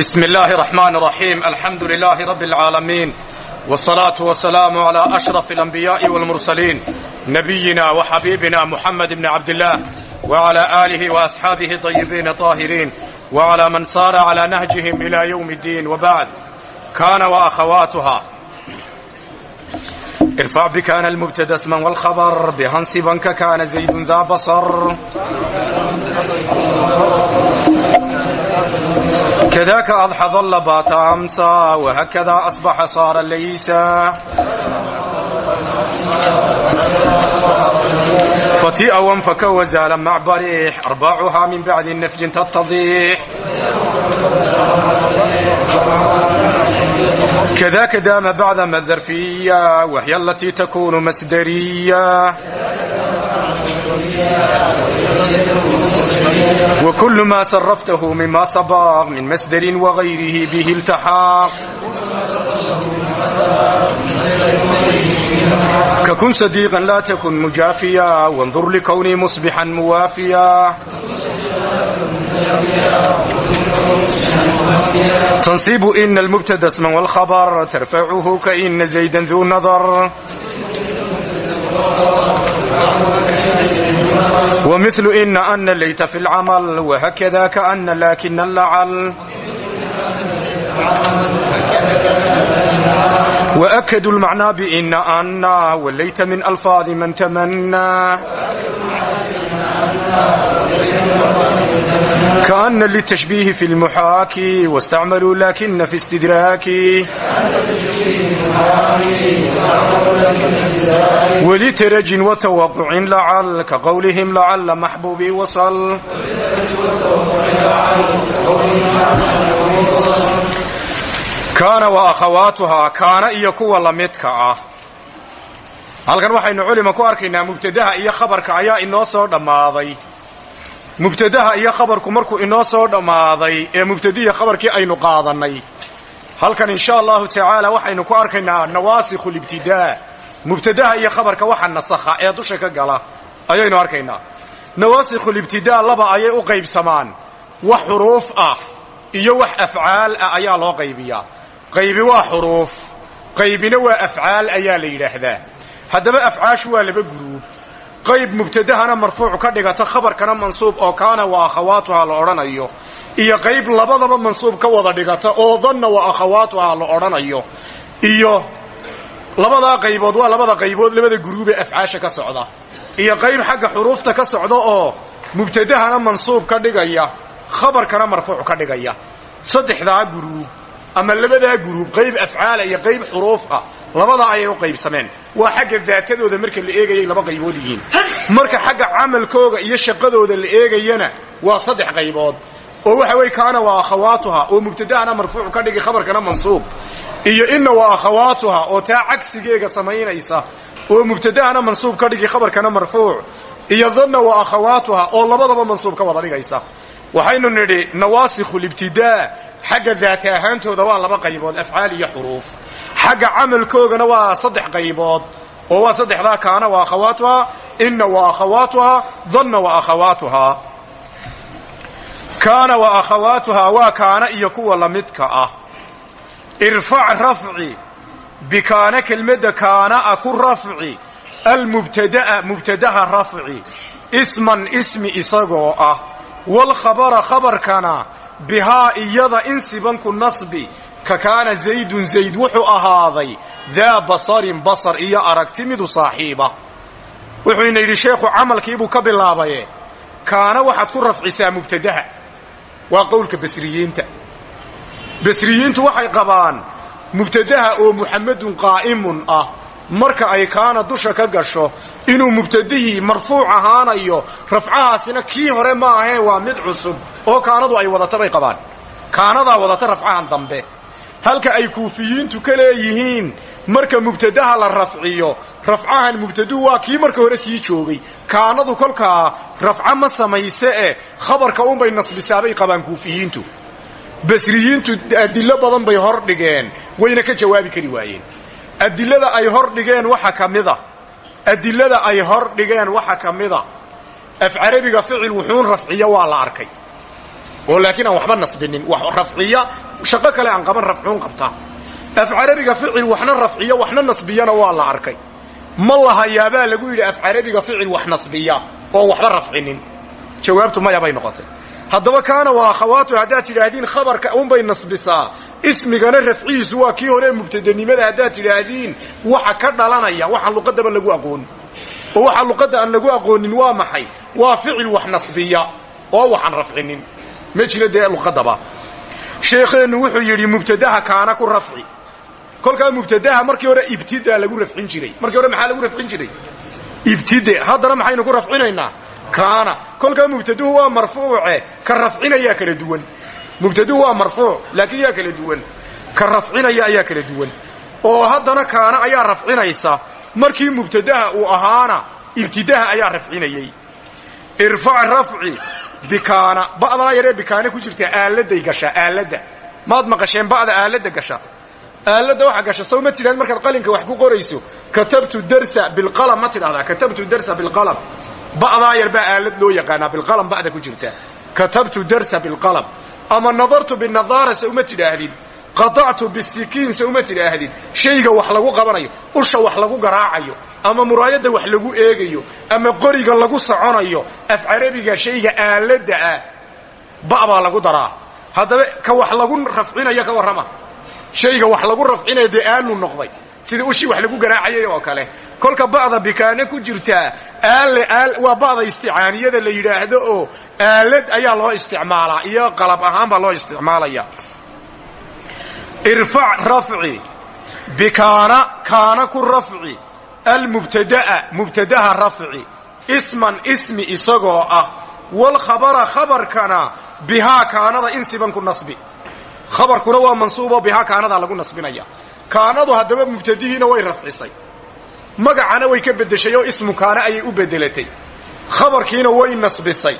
بسم الله الرحمن الرحيم الحمد لله رب العالمين والصلاة والسلام على أشرف الأنبياء والمرسلين نبينا وحبيبنا محمد بن عبد الله وعلى آله وأصحابه طيبين طاهرين وعلى من صار على نهجهم إلى يوم الدين وبعد كان وأخواتها ارفع بكان المبتدا اسما والخبر بهنصبا كان زيد ذا بصر كذاك أضحى ظل بات أمسى وهكذا أصبح صار ليس فتيء وانفك وزال مع بريح أرباعها من بعد النفي تتضيح كذاك دام بعد ما الظرفية وهي التي تكون مسدرية وكل ما صرفته مما صباغ من مسدر وغيره به التحاق ككن صديقا لا تكن مجافيا وانظر لكوني مصبحا موافيا تنصيب إن المبتدا اسما والخبر ترفعه كإن زيدا ذو نظر ومثل إن أن ليت في العمل وهكذا كأن لكن اللعل وأكدوا المعنى بإن أن وليت من ألفاظ من تمنى كأن للتشبيه في المحاكي واستعملوا لكن في استدراكي ولترج وتوقع لعل كقولهم لعل محبوبي وصل kaana wa akhawaatuhaa kaana iyo kuwa lamidka ah halkan waxaynu culima ku arkaynaa mubtadaha iyo khabarka ayaa inoo soo dhammaaday mubtadaha iyo khabarku markuu inoo soo dhammaaday ee mubtadihi khabarkii aynu qaadannay. Halkan insha allahu tacaala waxaynu ku arkaynaa nawaasikhu libtidaa mubtadaha iyo khabarka waxa nasakha ee dusha ka gala ayaynu arkaynaa. Nawaasikhu libtidaa laba ayay u qaybsamaan. Wax xuruuf ah iyo wax afcaal ah ayaa loo qaybiyaa. Qaybi waa xuruuf qaybina waa afcaal ayaa la yidhaahdaa. Haddaba afcaashu waa laba guruub qayb mubtadahana marfuuc ka dhigata khabarkana mansuub oo kaana wa akhawaatuha la odhanayo. Iyo qayb labadaba mansuub ka wada dhigata oo danna wa akhawaatuha la odhanayo. Iyo labadaa qaybood waa labada qaybood labada guruubee afcaasha ka socda. Iyo qayb xagga xuruufta ka socda oo mubtadahana mansuub ka dhigaya khabarkana marfuuc ka dhigaya. Saddexdaa guruub ama labadaa guruub qayb afcaala iyo qayb xuruuf ah labadaa ayay u qaybsameen. Waa xagga daatadooda marka la eegayay laba qaybood yihiin. Marka xagga camalkooga iyo shaqadooda la eegayana waa saddex qaybood. Oo waxa weye kaana waa akhawaatuha oo mubtadahana marfuuc ka dhigi khabarkana mansuub. Iyo inna waa akhawaatuha oo taa cagsigeega samaynaysa oo mubtadahana mansuub ka dhigi khabarkana marfuuc. Iyo danna waa akhawaatuha oo labadaba mansuub ka wada dhigaysa waxaynu nidhi nawaasikhu libtidaa xagga daata ahaantooda waa laba qaybood afcaal iyo xuruuf. Xagga camalkoogana waa saddex qaybood oo waa saddexdaa kaana wa akhawaatuha inna wa akhawaatuha danna wa akhawaatuha. Kaana wa akhawaatuhaa waa kaana iyo kuwa lamidka ah. Irfac rafci bikaana kelmadda isagoo ah walkhabara khabarkana bihaa iyada insibanku nasbi ka kaana zaydun zayd wuxuu ahaaday daa basarin basar iyo aragti midu saaxiiba wuxuu ina yidhi sheekhu camalkiibuu ka bilaabaye kaana waxaad ku rafcisaa mubtadaha waa qowlka basriyiinta basriyiintu waxay qabaan mubtadaha oo muxamedun qaa'imun ah marka ay kaana dusha ka gasho inuu mubtadihii marfuuc ahaanayo rafcahaasina kii hore ma ahee waa mid cusub oo kaanadu ay wadata bay qabaan. Kaanadaa wadata rafcahan dambe. Halka ay kuufiyiintu ka leeyihiin marka mubtadaha la rafciyo rafcahan mubtaduhu waa kii marka hore sii joogay. Kaanadu kolkaa rafca ma samayse e khabarka unbay nasbisaabay qabaan kuufiyiintu. Basriyiintu adilo badan bay hor dhigeen wayna ka jawaabi kari waayeen adilada ay hor dhigeen waxa ka mida. Adilada ay hor dhigeen waxa ka mida. Af carabiga ficil wuxuun rafciya waa la arkay. Oo laakiin aan waxba nasbinin rafciya shaqo kale aan qaban rafcuun qabta. Af carabiga ficil waxna rafciya waxna nasbiyana waa la arkay. Ma lahayaabaa lagu yidhi af carabiga ficil wax nasbiya oon waxba rafcinin. Jawaabtu maya bay noqotay. Haddaba kaana waa akhawaatu haddaad tidhaahdiin khabarka unbay nasbisaa ismigana rafcihiisu waa kii hore mubtadanimada haddaad tidhaahdiin waxa ka dhalanaya waxaan luqadaba lagu aqoonin oo waxa luqadda aan lagu aqoonin waa maxay? Waa ficil wax nasbiya oo waxaan rafcinin. Ma jiro dee luqadaba sheekheennu wuxuu yidhi mubtadaha kaana ku rafci. Kolkaa mubtadaha markii hore ibtida lagu rafcin jiray. Markii hore maxaa lagu rafcin jiray? Ibtide. Haddana maxaynu ku rafcinaynaa? Kaana. Kolkaa mubtaduhu waa marfuuce ka rafcinaya kala duwan mubtaduhu waa marfuuc laakiin yaa kala duwan. Ka rafcinaya ayaa kala duwan. Oo haddana kaana ayaa rafcinaysa markii mubtadaha uu ahaana ibtidaha ayaa rafcinayey irfac rafci bikaana ba'daa yaree bikaana ku jirta aaladay gashaa aaladda maad maqasheen ba'da aaladda gasha. Aaladda waxa gasha sow ma tidhahd markaad qalinka wax ku qorayso. Katabtu darsa bilqalam ma tidhahdaa katabtu darsa bilqalam. Ba'daa yar baa aalad loo yaqaanaa bilqalam ba'da ku jirta. Katabtu darsa bilqalam ama nadartu binadaara se uma tidhaahdid qatactu bisikiin se uma tidhaahdid shayga wax lagu qabanayo usha wax lagu garaacayo ama muraayadda wax lagu eegayo ama qoriga lagu soconayo af carabiga shayga aaladda ah ba' baa lagu daraa. Haddaba ka wax lagu rafcinayo ka warrama. Shayga wax lagu rafcinayo dee aalu noqday sidii ushii wax lagu garaacayay oo kale. Kolka ba'da bikaane ku jirtaa waa ba'da isticaaniyada la yidhaahdo oo aalad ayaa loo isticmaalaa iyo qalab ahaan baa loo isticmaalaya. Irfac rafci bikaana kaana ku rafci almubtada'a mubtadaha rafci isman ismi isagoo ah walkhabara khabarkana bihaa kaanada insiban ku nasbi. Khabarkuna waa mansuubo bihaa kaanadaa lagu nasbinaya kaanadu haddaba mubtadihiina way rafcisay. Magacana way ka beddeshay oo ismu kaana ayay u beddelatay. Khabarkiina way nasbisay.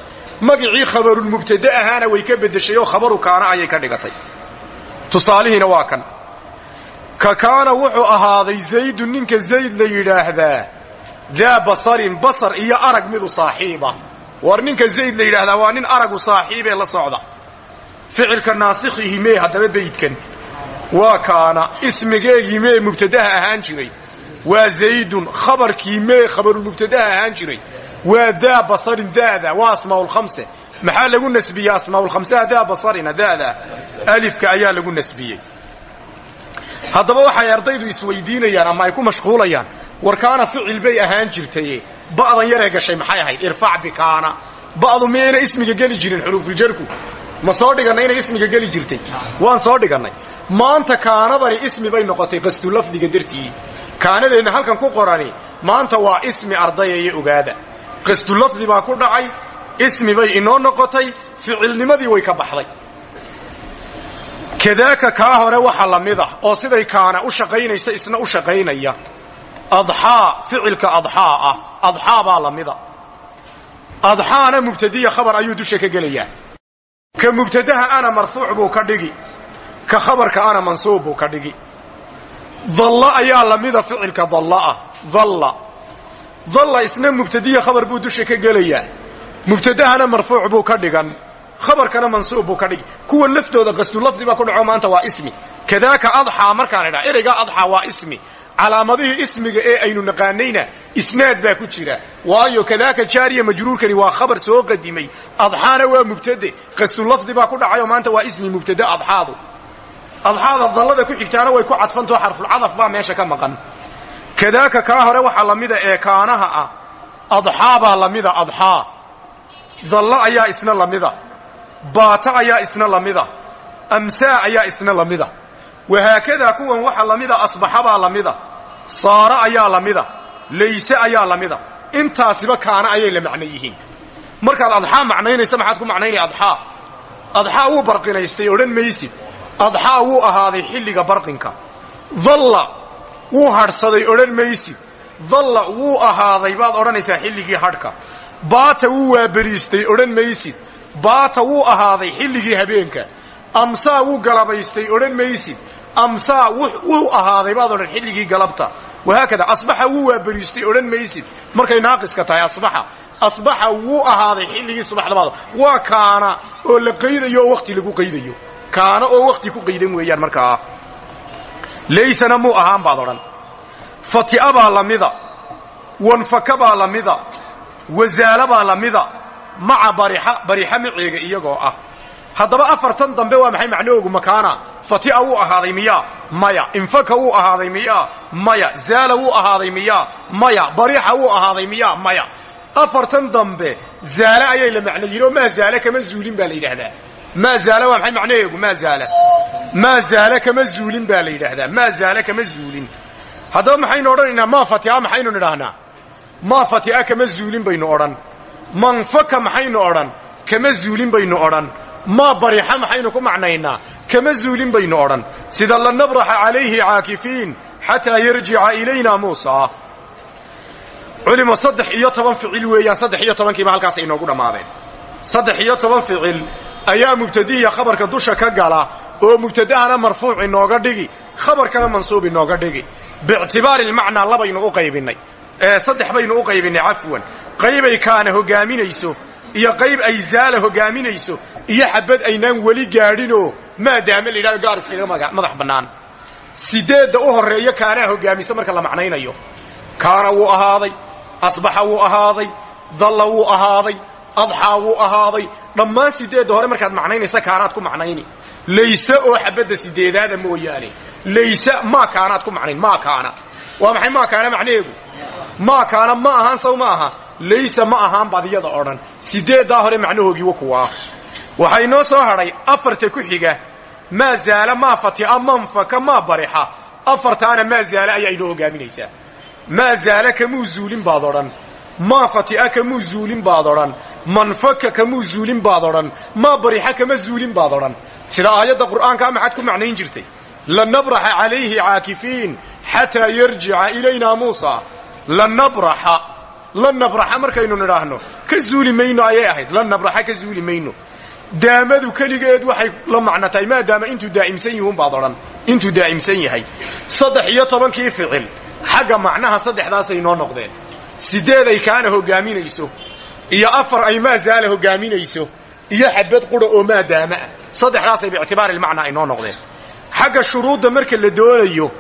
Magicii khabarulmubtade ahaana way ka beddeshay oo khabaru kaana ayay ka dhigatay. Tusaalihiina waa kan. Ka kaana wuxuu ahaaday zaydun ninka zayd la yidhaahdaa. Daa basarin basar iyo arag midu saaxiiba. War ninka zayd la yidhaahdaa waa nin aragu saaxiibee la socda. Ficilka naasikhihi mee haddaba beydkan waa kaana ismigeegii mee mubtadaha ahaan jiray. Waa zaydun khabarkii mee khabarulmubtadaha ahaan jiray. Waa daa basarin daada waa asmaaulkhamse maxaa lagu nasbiyey asmaaulkhamsaha daa basarina daada. Alifka ayaa lagu nasbiyey. Haddaba waxay ardaydu isweydiinayaan ama ay ku mashquulayaan war kaana ficil bay ahaan jirtaye ba'dan yaree gashay maxay ahayd? Irfac bikaana ba'du miyayna ismiga geli jirin xuruufuljarku ma soo dhigannay inay ismiga geli jirtay. Waan soo dhigannay. Maanta kaanadani ismi bay noqotay qastulafdiga dartii. Kaanadeenna halkan ku qorani maanta waa ismi ardayaya ogaada. Qastulafdi baa ku dhacay ismi bay inoo noqotay ficilnimadii way ka baxday. Kadaaka kaa hore waxa la ah oo siday kaana u shaqaynaysa isna u shaqaynaya. Adxaa ficilka adxaa ah. Adxaa baa adxaana mubtadiya khabar ayuu dusha ka gelayaa ka mubtadaha ana marfuuc buu ka dhigi. Ka khabarka ana mansuub buu ka dhigi. Dalla ayaa la mida ficilka dalla ah. Dalla dalla isna mubtadiya khabar buu dusha ka gelayaa mubtadahana marfuuc buu ka dhigan. Khabarkana mansuub buu ka dhigi. Kuwa laftooda qasdulafdi baa ku dhaco maanta waa ismi kadaaka adxaa markaan idhaa ereyga adxaa waa ismi. Calaamadihii ismiga ee aynu naqaanayna isnaad baa ku jira. Waayo kadaaka jaariya majruurkani waa khabar soo qadimay. Adxaana waa mubtade. Qasdulafdi baa ku dhacayoo maanta waa ismi mubtade adxaadu. Adxaada dallada ku xigtaana way ku cadfantao xarfulcadaf baa meesha ka maqan. Kadaaka kaa hore waxaa lamida ee kaanaha ah. Adxaa baa lamida adxaa dalla ayaa isna lamida. Baata wahaakadaa kuwan waxa lamida asbaxabaa lamida saara ayaa lamida layse ayaa lamida. Intaasiba kaana ayay la macno yihiin. Markaad adxaa macnaynaysa maxaad ku macnaynaya adxaa? Adxaa wuu barqinaystay odhan maysid. Adxaa wuu ahaaday xilliga barqinka. Dalla wuu hadhsaday odhan maysid. Dalla wuu ahaaday baad odhanaysaa xilligii hadhka baata wuu waaberiistay odhan maysid. Baata wuu ahaaday xilligii habeenka. Amsaa wuu galabaystay odhan maysid amsaa wuu ahaaday baad odhan xilligii galabta. Wahaakada asbaxa wuu waaberiistay odhan maysid. Markay naaqiska tahay asbaxa. Asbaxa wuu ahaaday xilligii subaxdabaad waa kaana oo la qaydayo oo wakhti lagu qaydayo. Kaana oo wakhti ku qaydan weeyaan markaa. Laysana muu ahaan baad odhan. Fati'a baa la mida. Wanfaka baa la mida. Wasaala baa la mida. Maca barixa maceega iyagoo ah haddaba afartan dambe waa maxay macnahoogu makaana? Fati'a wuu ahaaday miyaa? Maya. Infaka wuu ahaaday miyaa? Maya. Zaala wuu ahaaday miyaa? Maya. Barixa wuu ahaaday miyaa? Maya. Afartan dambe zaale ayay la macno yihiin oo maa zaale kama zuulin baa la yidhaahdaa. Maa waa maxay macnaheegu maa zaala. Maa zaale kama zuulin baa la yidhaahdaa. Maa kama zuulin. Haddaba maxaynu odhanaynaa? Maa fati'a maxaynu nidhaahnaa maa fati'a kama zuulin baynu odhan. Manfaka maxaynu odhan. Kama zuulin baynu odhan maa barixa maxaynu ku macnaynaa? Kama zuulin baynu odhan. Sida lanabraxa calayhi caakifiin xataa yarjica ilayna muusa. Culimo saddex iyo toban ficil weeyaan saddex iyo tobankiiba halkaas inoogu dhammaadeen saddex iyo toban ficil ayaa mubtadihiya khabarka dusha ka gala oo mubtadahana marfuuc inooga dhigi khabarkana mansuub inooga dhigi. Biictibaari lmacnaa labaynu u qaybinnay saddex baynu u qaybinay cafwan. Qaybay kaana hogaaminayso iyo qayb ay zaala hogaaminayso iyo xabad aynaan weli gaadhinoo maadaama la yidhahdo gaar iskaga madax bannaan. Sideedda u horreeyo kaanaa hogaamisa marka la macnaynayo. Kaana wuu ahaaday asbaxa wuu ahaaday dalla wuu ahaaday adxaa wuu ahaaday. Dhammaan sideedda hore markaad macnaynaysa kaanaad ku macnayni. Layse oo xabadda sideedaada mooyaane. Layse maa kaanaad ku macnayn maa kaana. Waa maxay maa kaana macnaheegu maa kaana ma ahaan saw ma aha laysa ma ahaan badiyada oo dhan hore macnahoogii wa kuwaa waxaa inoo soo hadhay afarta ku xiga maa zaala maa fati'a manfaka maa barixa. Afartaana maa zaala ayaa inoo hogaaminaysaa maa zaala kamuu zuulin baad odhan. Maa fati'a kamuu zuulin baad odhan. Manfaka kamuu zuulin baad odhan. Maa barixa kama zuulin baad odhan. Sida aayadda qur'aankaa maxaad ku macnayn jirtay? Lanabraxa calayhi caakifiin xataa yarjica ilaynaa muusa. Lanabraxa lanabraxa markaynu nidhaahno ka zuuli mayno ayay ahayd. Lanabraxa ka zuuli mayno. Daamadu keligeed waxay la macno tahay maadaama intuu daa'imsan yihuun baad odhan. Intuu daa'imsan yahay. Saddex iyo tobankii ficil xagga macnaha saddexdaasay noo noqdeen. Sideed ay kaana hogaaminayso iyo afar ay maa zaala hogaaminayso iyo xabad qura oo maadaama ah saddexdaasay biictibaari lmacnaa ay noo noqdeen. Xagga shuruudda marka la doonayo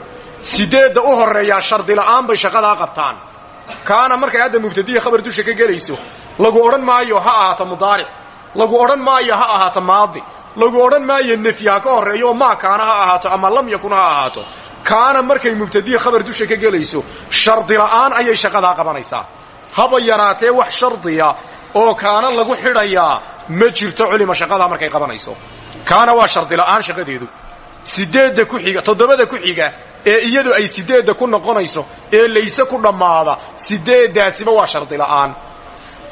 sideedda u horreeyaa shardila'aan bay shaqadaa qabtaan kaana markay hadda mubtadiya khabar dusha ka gelayso lagu odhan maayo ha ahaato mudaaric lagu odhan maayo ha ahaato maadi lagu odhan maayo nefyi ha ka horreeyo maa kaana ha ahaato ama lam yakun ha ahaato. Kaana markay mubtadiya khabar dusha ka gelayso shardila'aan ayay shaqadaa qabanaysaa. Haba yaraatee wax shardiya oo kaana lagu xidhayaa ma jirto culima shaqadaa markay qabanayso. Kaana waa shardila'aan shaqadeedu. Sideedda ku xiga toddobada ku xiga ee iyadu ay sideedda ku noqonayso ee layse ku dhammaada sideeddaasiba waa shardila'aan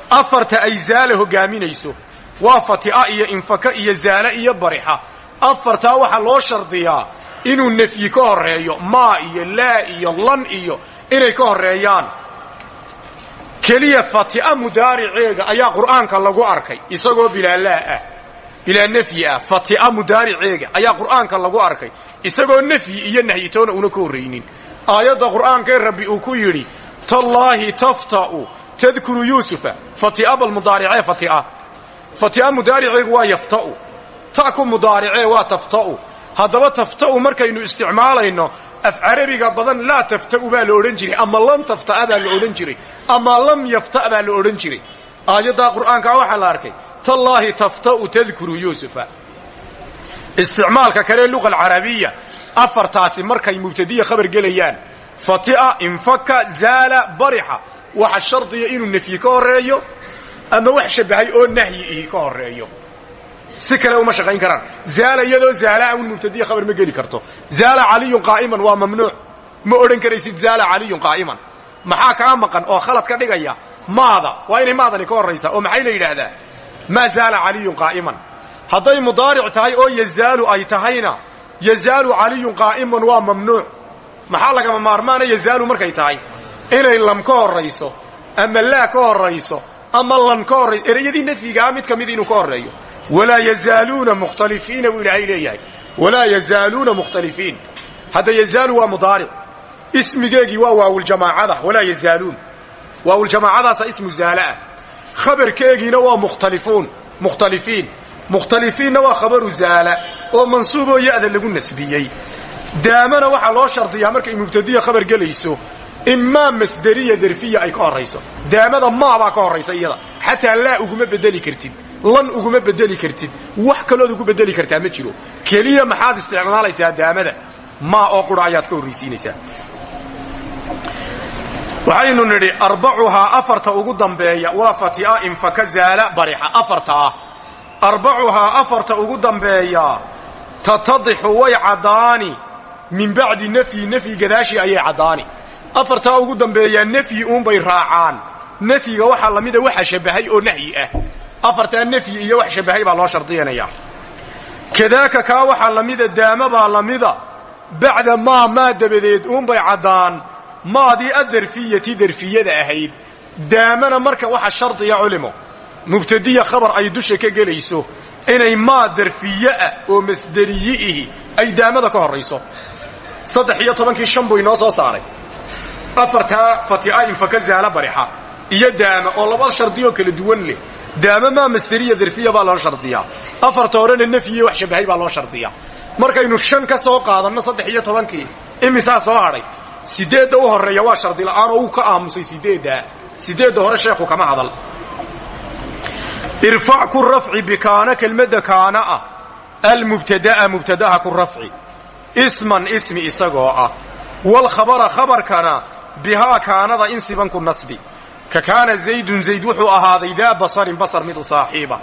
afarta ay zaala hogaaminayso waa fati'a iyo infaka iyo zaala iyo barixa. Afartaa waxaa loo shardiyaa inuu nefyi ka horreeyo maa iyo laa iyo lan iyo inay ka horreeyaan. Keliya fati'a mudaariceega ayaa qur'aanka lagu arkay isagoo bilaa laa ah bilaa nefyi ah fati'a mudaariceega ayaa qur'aanka lagu arkay. Isagoo nefyi iyo nahyitoona una ka horraynin. Aayadda qur'aankaee rabbi uu ku yidhi tallaahi tafta'u tadkuru yuusufa. Fati'a bal mudaaricee fati'a fati'a mudaariceegu waa yafta'u. Ta ku mudaaricee waa tafta'u. Haddaba tafta'u markaynu isticmaalayno af carabiga badan laa tafta'u baa la odhan jiray ama lam tafta'a baa la odhan jiray ama lam yafta' baa la odhan jiray aayaddaa qur'aankaa waxaa la arkay tallaahi tafta'u tadkuru yuusufa. Isticmaalka kale luqa alcarabiya afartaasi markay mubtadiya khabar gelayaan fati'a infaka zaala barixa. Waxa shardiya inuu nefyi ka horreeyo ama wax shabbahay oo nahyi ihi ka horreeyo. Si kale uma shaqayn karaan. Zaala iyadoo zaalaa un mubtadiya khabar ma geli karto. Zaala caliyun qaa'iman waa mamnuuc. Ma odhan karaysid zaala caliyun qaa'iman. Maxaa kaa maqan oo khalad ka dhigaya maada. Waa inay maadani ka horraysaa oo maxay la yidhaahdaa maa zaala caliyun qaa'iman. Hadday mudaaric tahay oo yazaalu ay tahayna yazaalu caliyun qaa'iman waa mamnuuc. Maxaa lagama maarmaana yazaalu markay tahay? Inay lam ka horrayso ama laa ka horrayso ama lan ka horrayso ereyadii nafyigaa mid ka mid inuu ka horreeyo. Walaa yazaaluuna mukhtalifiina buu ilaahay leeyahay. Walaa yazaaluuna mukhtalifiin hadda yazaalu waa mudaaric. Ismigeegii waawuljamaacadaasa ismu zaala ah. Khabarkeegiina waa mukhtalifuun mukhtalifiin. Mukhtalifiinna waa khabaru zaala oo mansuuboo ya'da lagu nasbiyey. Daamana waxaa loo shardiyaa markay mubtadiya khabar gelayso in maa masderiya derfiya ay ka horayso. Daamada maabaa ka horaysa iyada. Xataa laa uguma bedeli kartid lan uguma bedeli kartid wax kalood ugu bedeli kartaa ma jiro. Keliya maxaad isticmaalaysaa daamada? Maa oo qura ayaad ka horraysiinaysaa waxaynu nidhi arbacuhaa afarta ugu dambeeya waa fatia infaka zaala. Barixa afarta. Ah arbacuhaa afarta ugu dambeeya tatadixu way caddaani min bacdi nafyi nafyi gadaashii ayay caddaani. Afartaa ugu dambeeyaa nafyi uunbay raacaan. Nafyiga waxaa lamida waxa shabahay oo nahyi ah. Afartaa nafyi iyo wax shabahay baa loo shardiyanayaa. Kadaaka kaa waxaa lamida daama baa lamida bacda maa maa dabadeed uunbay caddaan maadii adarfiyati darfiyada ahayd. Daamana marka waxa shardiya culimo. Mubtadiya khabar ay dusha ka gelayso inay maa darfiye ah oo masderiyiihi ay daamada ka horrayso saddex iyo tobankii shan soo saaray. Afartaa fatia infaka zaala barixa. Iyo daama oo laba shardiyoo kala duwan leh. Daama maa masderiya darfiya baa loo shardiyaa. Afarta horena nafyiyo wax shabahay baa loo shardiyaa. Markaynu shan ka soo qaadanno saddex iyo tobankii soo hadhay sideedda u horreeya waa shardi la'aan oo uu ka aamusay sideedda. Sideedda hore sheekhu kama hadal. Irfac ku rafci bikaana kelmadda kaana ah. Almubtada'a mubtadaha ku rafci. Isman ismi isagoo ah. Walkhabara khabarkana bihaa kaanada insiban ku nasbi. Ka kaana zaydun zayd wuxuu ahaaday daa basarin basar mid u saaxiiba.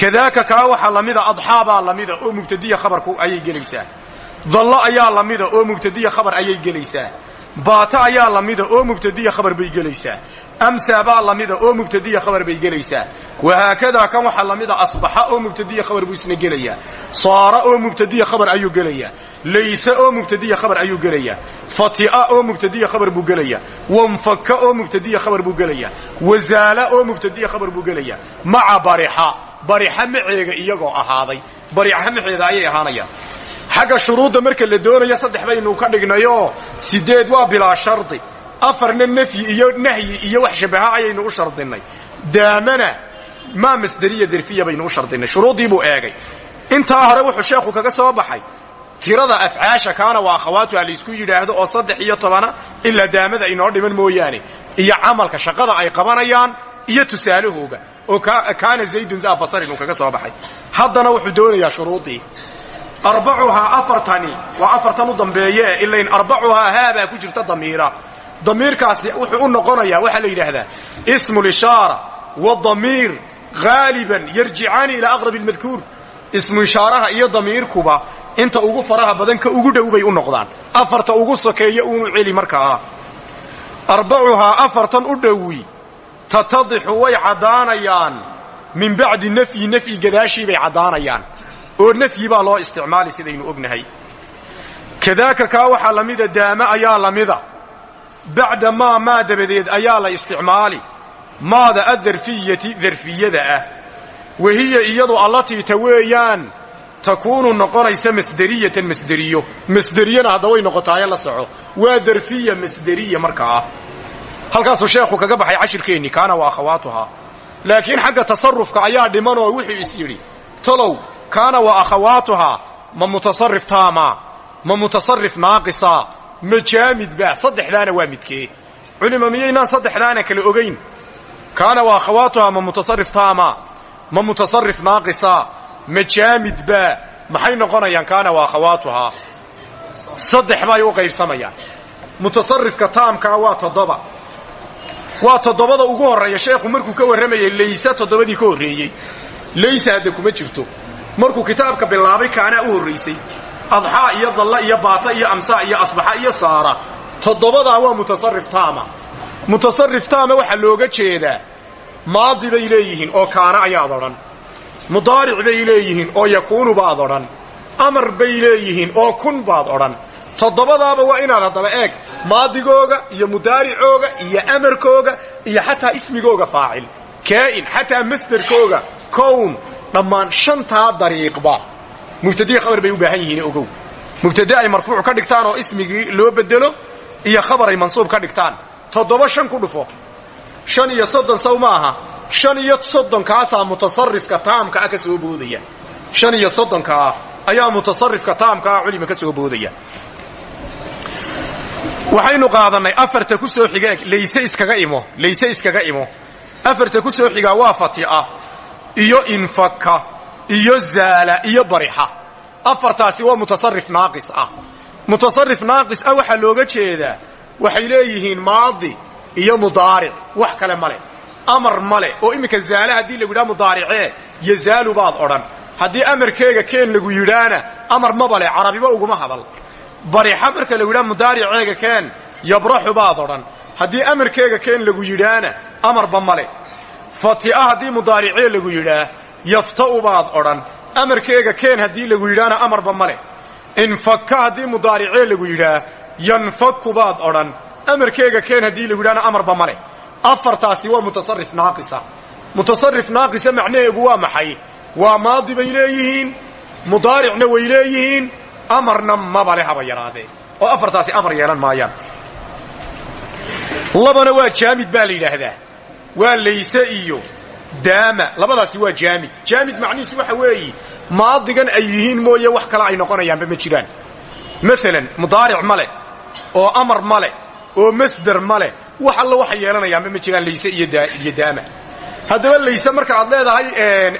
Kadaaka kaa waxaa lamida adxaabaa lamida oo mubtadiya khabarku ayay gelaysaa dallo ayaa lamida oo mubtadiya khabar ayay gelaysaa. Baata ayaa lamida oo mubtadiya khabar bay gelaysaa. Amsaabaa lamida oo mubtadiya khabar bay gelaysaa. Wahaakadaa kan waxaa lamida asbaxa oo mubtadiya khabar buu isna gelayaa. Saara oo mubtadiya khabar ayuu gelayaa. Layse oo mubtadiya khabar ayuu gelayaa. Fatia oo mubtadiya khabar buu gelayaa. Wanfaka oo mubtadiya khabar buu gelayaa. Wazaala oo mubtadiya khabar buu gelayaa. Maca barixa. Barixa maceega iyagoo ahaaday. Barixa maceeda ayay ahaanayaan xagga shuruudda marka la doonayo saddex baynu ka dhignayoo sideed waa bilaa shardi. Afarna nafyi iyo nahyi iyo wax shabaha ayaynu u shardinay. Daamana maa masderiya derfiya baynu u shardinay. Shuruuddii buu eegay. Intaa hore wuxuu sheekhu kaga soo baxay. Tirada afcaasha kaana waa akhawaatuha laysku yidhaahdo oo saddex iyo tobana ilaa daamada inoo dhiman mooyaane. Iyo camalka shaqada ay qabanayaan iyo tusaalahooga oo kaana zaydun daa basarin uu kaga soo baxay. Haddana wuxuu doonayaa shuruuddii arbacuhaa afartani waa afartan u dambeeye ilayn arbacuhaa haabaa ku jirta damiira. damiirkaasi wuxuu u noqonayaa waxaa la yidhaahdaa ismu lishaara wadamiir haaliban yarjicaani ilaa aqrab lmadkuur ismu ishaaraha iyo damiirkuba inta ugu faraha badan ka ugu dhow bay u noqdaan. afarta ugu sokeeya uunu celi markaa arbacuhaa afartan u dhowi tatadixu way caddaanayaan. min bacdi nafyi nafyi gadaashii bay oo nafyi baa loo isticmaali sidaynu ognahay. Kadaaka kaa waxaa lamida daama ayaa lamida bacda maa maa dabadeed ayaa la isticmaali. Maada adarfiyati darfiyada ah. Wahiya iyadu allatii ta weeyaan takuunu noqonaysa masderiyatan masderiyo masderiyana hadda way noqotaaye la soco. Waa darfiya masderiya markaa halkaasuu sheekhu kaga baxay cashirkeenni kaana wa akhawaatuhaa. Laakiin xagga tasarufka ayaa dhimanoo wuxuu is yidhi talow kaana wa akhawaatuhaa ma mutasarif taama ma mutasarif naaqisa ma jaamid ba saddexdaana waa midkee culima miyaynaan saddexdaana kala ogayn kaana wa akhawaatuhaa ma mutasarif taama ma mutasarif naaqisa ma jaamid ba maxay noqonayaan kaana wa akhawaatuhaa saddex bay u qaybsamayaan. Mutasarifka taamkaa waa toddoba. Waa toddobada ugu horreeya sheekhu markuu ka warramayay laysa toddobadii ka horreeyey. Laysa hadda kuma jirto markuu kitaabka bilaabay kaanaa u horraysay adxaa iyo dalla iyo baata iyo amsaa iyo asbaxa iyo saara. Toddobadaa waa mutasarif taama. Mutasarif taama waxaa looga jeedaa. Maadi bay leeyihiin oo kaana ayaad odhan. Mudaaric bay leeyihiin oo yakuunu baad odhan. Amar bay leeyihiin oo kun baad odhan. Toddobadaaba waa inaad haddaba eeg maadigooga iyo mudaaricooga iyo amarkooga iyo xataa ismigooga faacil. Kaa'in xataa masderkooga kown dhammaan shantaa dariiqba. Mubtadiya khabar bay u baahan yihiin ogow. Mubtade ay marfuuc ka dhigtaan oo ismigii loo bedelo iyo khabar ay mansuub ka dhigtaan. Toddoba shan ku dhufo. Shan iyo soddon saw shan iyo soddonkaasaa mutasarifka taamka ah ka soo boodaya. Shan iyo soddonkaa ayaa mutasarifka taamka ah ka soo boodaya. Waxaynu qaadannay afarta ku soo xiga layse iskaga imo layse iskaga imo. Afarta ku soo xigaa waa fati'a iyo infaka iyo zaala iyo barixa. Afartaasi waa mutasarif naaqis ah. Mutasarif naaqis ah waxaa looga jeedaa waxay leeyihiin maadi iyo mudaaric. Wax kale male amar male oo iminka zaala haddii lagu yidhaha mudaaricee yazaalu baad odhan. Haddii amarkeega keen lagu yidhaana amar mabale carabiba uguma hadal. Barixa marka lagu yidhaha mudaariceega keen yabraxu baad odhan. Haddii amarkeega keen lagu yidhaana amarba male fati'a haddii mudaaricee lagu yidhaah yafta'u baad odhan. Amarkeega keen haddii lagu yidhaana amarba male infaka haddii mudaaricee lagu yidhaah yanfaku baad odhan. Amarkeega keen haddii lagu yidhahna amarba male afartaasi waa mutasarif naaqisa. Mutasarif naaqisa macnaheegu waa maxay? Waa maadi bay leeyihiin? Mudaaricna way leeyihiin? Amarna mabale haba yaraadee. Oo afartaasi amar yeelan maayaan. Labana waa layse iyo daama. Labadaasi waa jaamid jaamid macnihiisu waxa weeye maadigan ay yihiin mooye wax kale ay noqonayaanba ma jiraan. Maalan mudaaric male oo amar male oo masder male wax alla waxay yeelanayaanba ma jiraan layse iyo daama. Haddaba layse marka aad leedahay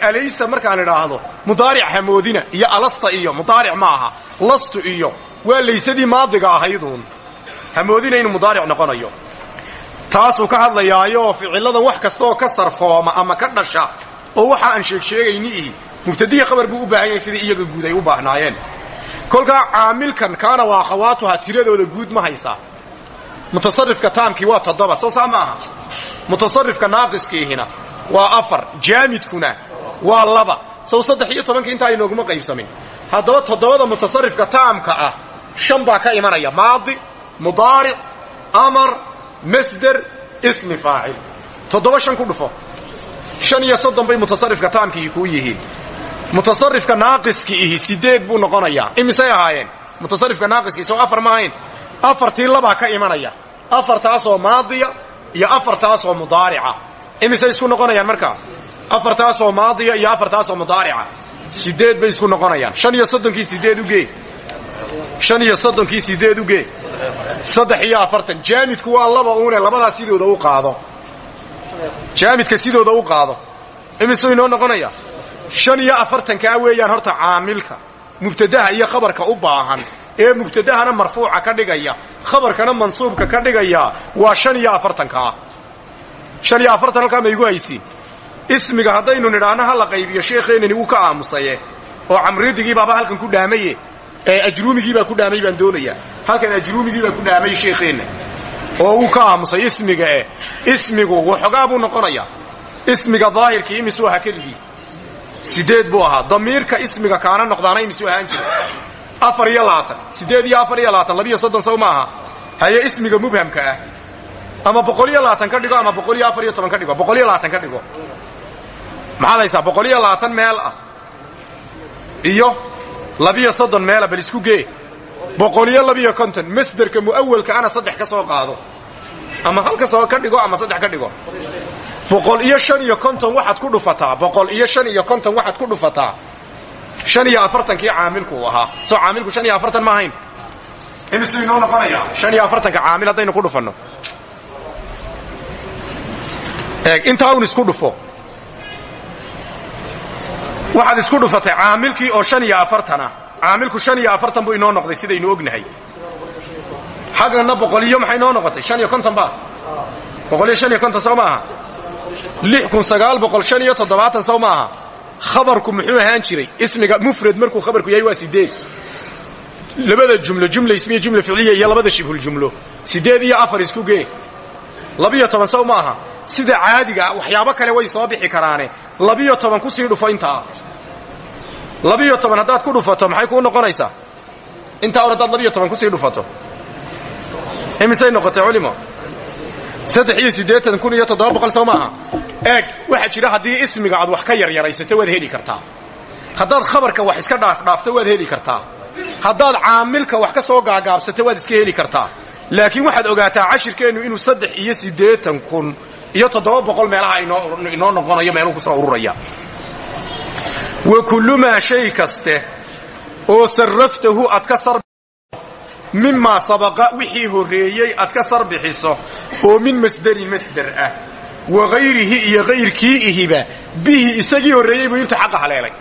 alaysa markaan idhaahdo mudaaric hamoodina iyo alasta iyo mudaaric ma aha lastu iyo waa laysadii maadiga ahayduun hamoodina inuu mudaaric noqonayo taasuu ka hadlayaayo ficiladan wax kastaoo ka sarfooma ama ka dhasha oo waxa aan sheegsheegayni ihi mubtadiya khabar buu u baahan sidai iyaga guud ay u baahnaayeen. Kolkaa caamilkan kaana waa akhawaatuha tiradooda guud ma haysaa mutasarifka taamkii waa toddoba soo saa ma aha mutasarifka naaqiskiihina waa afar jaamidkuna waa laba sow saddex iyo tobankii intaa inooguma qaybsamin. Haddaba toddobada mutasarifka taamka ah shan baa ka imanaya. Maadi mudaaric amar masder ismi faacil. Toddoba shan ku dhufo. Shan iyo soddon bay mutasarifka taamkiihi kuu yihiin. Mutasarifka naaqiski ihi sideed buu noqonayaa. Imisay ahaayeen? Mutasarifka naaqiskii soo afar ma ahayn. Afartii labaa ka imanaya. Afartaasoo maadiya iyo afartaasoo mudaarica. Imisay isku noqonayaan markaa afartaasoo maadiya iyo afartaasoo mudaarica. Sideed bay isku noqonayaan. Shan iyo soddonkii sideed ugee shan iyo soddonkii sideed ugee saddex iyo afartan. Jaamidku waa laba uune labadaa sidooda u qaado. Jaamidka sidooda u qaado. Imisuu inoo noqonaya? Shan iyo afartankaa weeyaan horta caamilka. Mubtadaha iyo khabarka u baahan. Ee mubtadahana marfuuca ka dhigaya. Khabarkana mansuubka ka dhigaya waa shan iyo afartankaa shan iyo afartan halkaa ma igu haysiin. Ismiga haddaynu nidhaahno ha la qaybiyo sheekheenani wuu ka aamusaye oo camridigii baaba halkan ku dhaamaye ee ajruumigii baa ku dhaamay baan doonayaa. Halkan ajruumigii baa ku dhaamay sheekheenna. Oo uu ka aamusay ismiga eh ismigu waxoogaa buu ismiga daahirkii imisuu ahaa keligii. Sideed buu ahaa. Damiirka ismiga kaana noqdaana imisuu ahaan jira afar iyo labaatan. Sideed iyo afar iyo labaatan. Labiyo soddon sow ma haye ismiga mubhamka ah. Ama boqol iyo labaatan ka dhigo ama boqol iyo afar iyo toban ka dhigo. Boqol iyo labaatan ka dhigo. Maxaad haysaa? Boqol iyo labaatan meel ah. Iyo labiyo soddon meela bal isku gee. Boqol iyo labiyo konton. Masderka mu'awalka ana saddex ka soo qaado. Ama hal ka soo ka dhigo ama saddex ka dhigo. Boqol iyo shan iyo konton waxaad ku dhufataa. Boqol iyo shan iyo konton waxaad ku dhufataa. Shan iyo afartankii caamilku uu ahaa. Soo caamilku shan iyo afartan ma ahayn. Imisuu inoo noqonayaa shan iyo afartanka caamil haddaynu ku dhufanno. Eeg intaa un isku dhufo waxaad isku dhufatay caamilkii oo shan iyo afartana. Caamilku shan iyo afartan buu inoo noqday sidaynu ognahay. Xaggana boqol iyo maxay noo noqotay? Shan iyo konton ba boqol iyo shan iyo konton sow ma aha? Lix kun sagaal boqol shan iyo toddobaatan sow ma aha? Khabarku muxuu ahaan jiray. Ismiga mufrad markuu khabarku yahay waa sideed. Labada jumlo jumla ismiya jumla ficliya iyo labada shibhuljumlo sideed iyo afar isku gee labiyo toban sow aha sida caadiga waxyaabo kale way soo bixi karaane. Labiyo toban ku sii dhufo intaa labiyo toban haddaad ku dhufato maxay kuu noqonaysaa intaa or haddaad labiyo toban ku sii dhufato. Imisay noqotay culimo. Saddex iyo siddeetan kun iyo toddoba boqol sow maaha. Eeg waxaa jira haddii ismiga aad wax ka yaryaraysato waad heli kartaa. Haddaad khabarka wax iska dhaafdhaafto waad heli kartaa. Haddaad caamilka wax ka soo gaagaabsato waad iska heli kartaa laakiin waxaad ogaataa cashirkeennu inuu saddex iyo siddeetan kun iyo toddoba boqol meelaha inoo noqonayo meeluu ku soo ururaya. Wa kullu maa shay kaste oo sarraftahu aad ka mimaa sabaqa wixii horreeyey aad ka sarbixiso oo min masderin masder ah wa hayrihi iyo hayrkii ihiba bihi isagii horreeyey buu iltixaqa haleelay.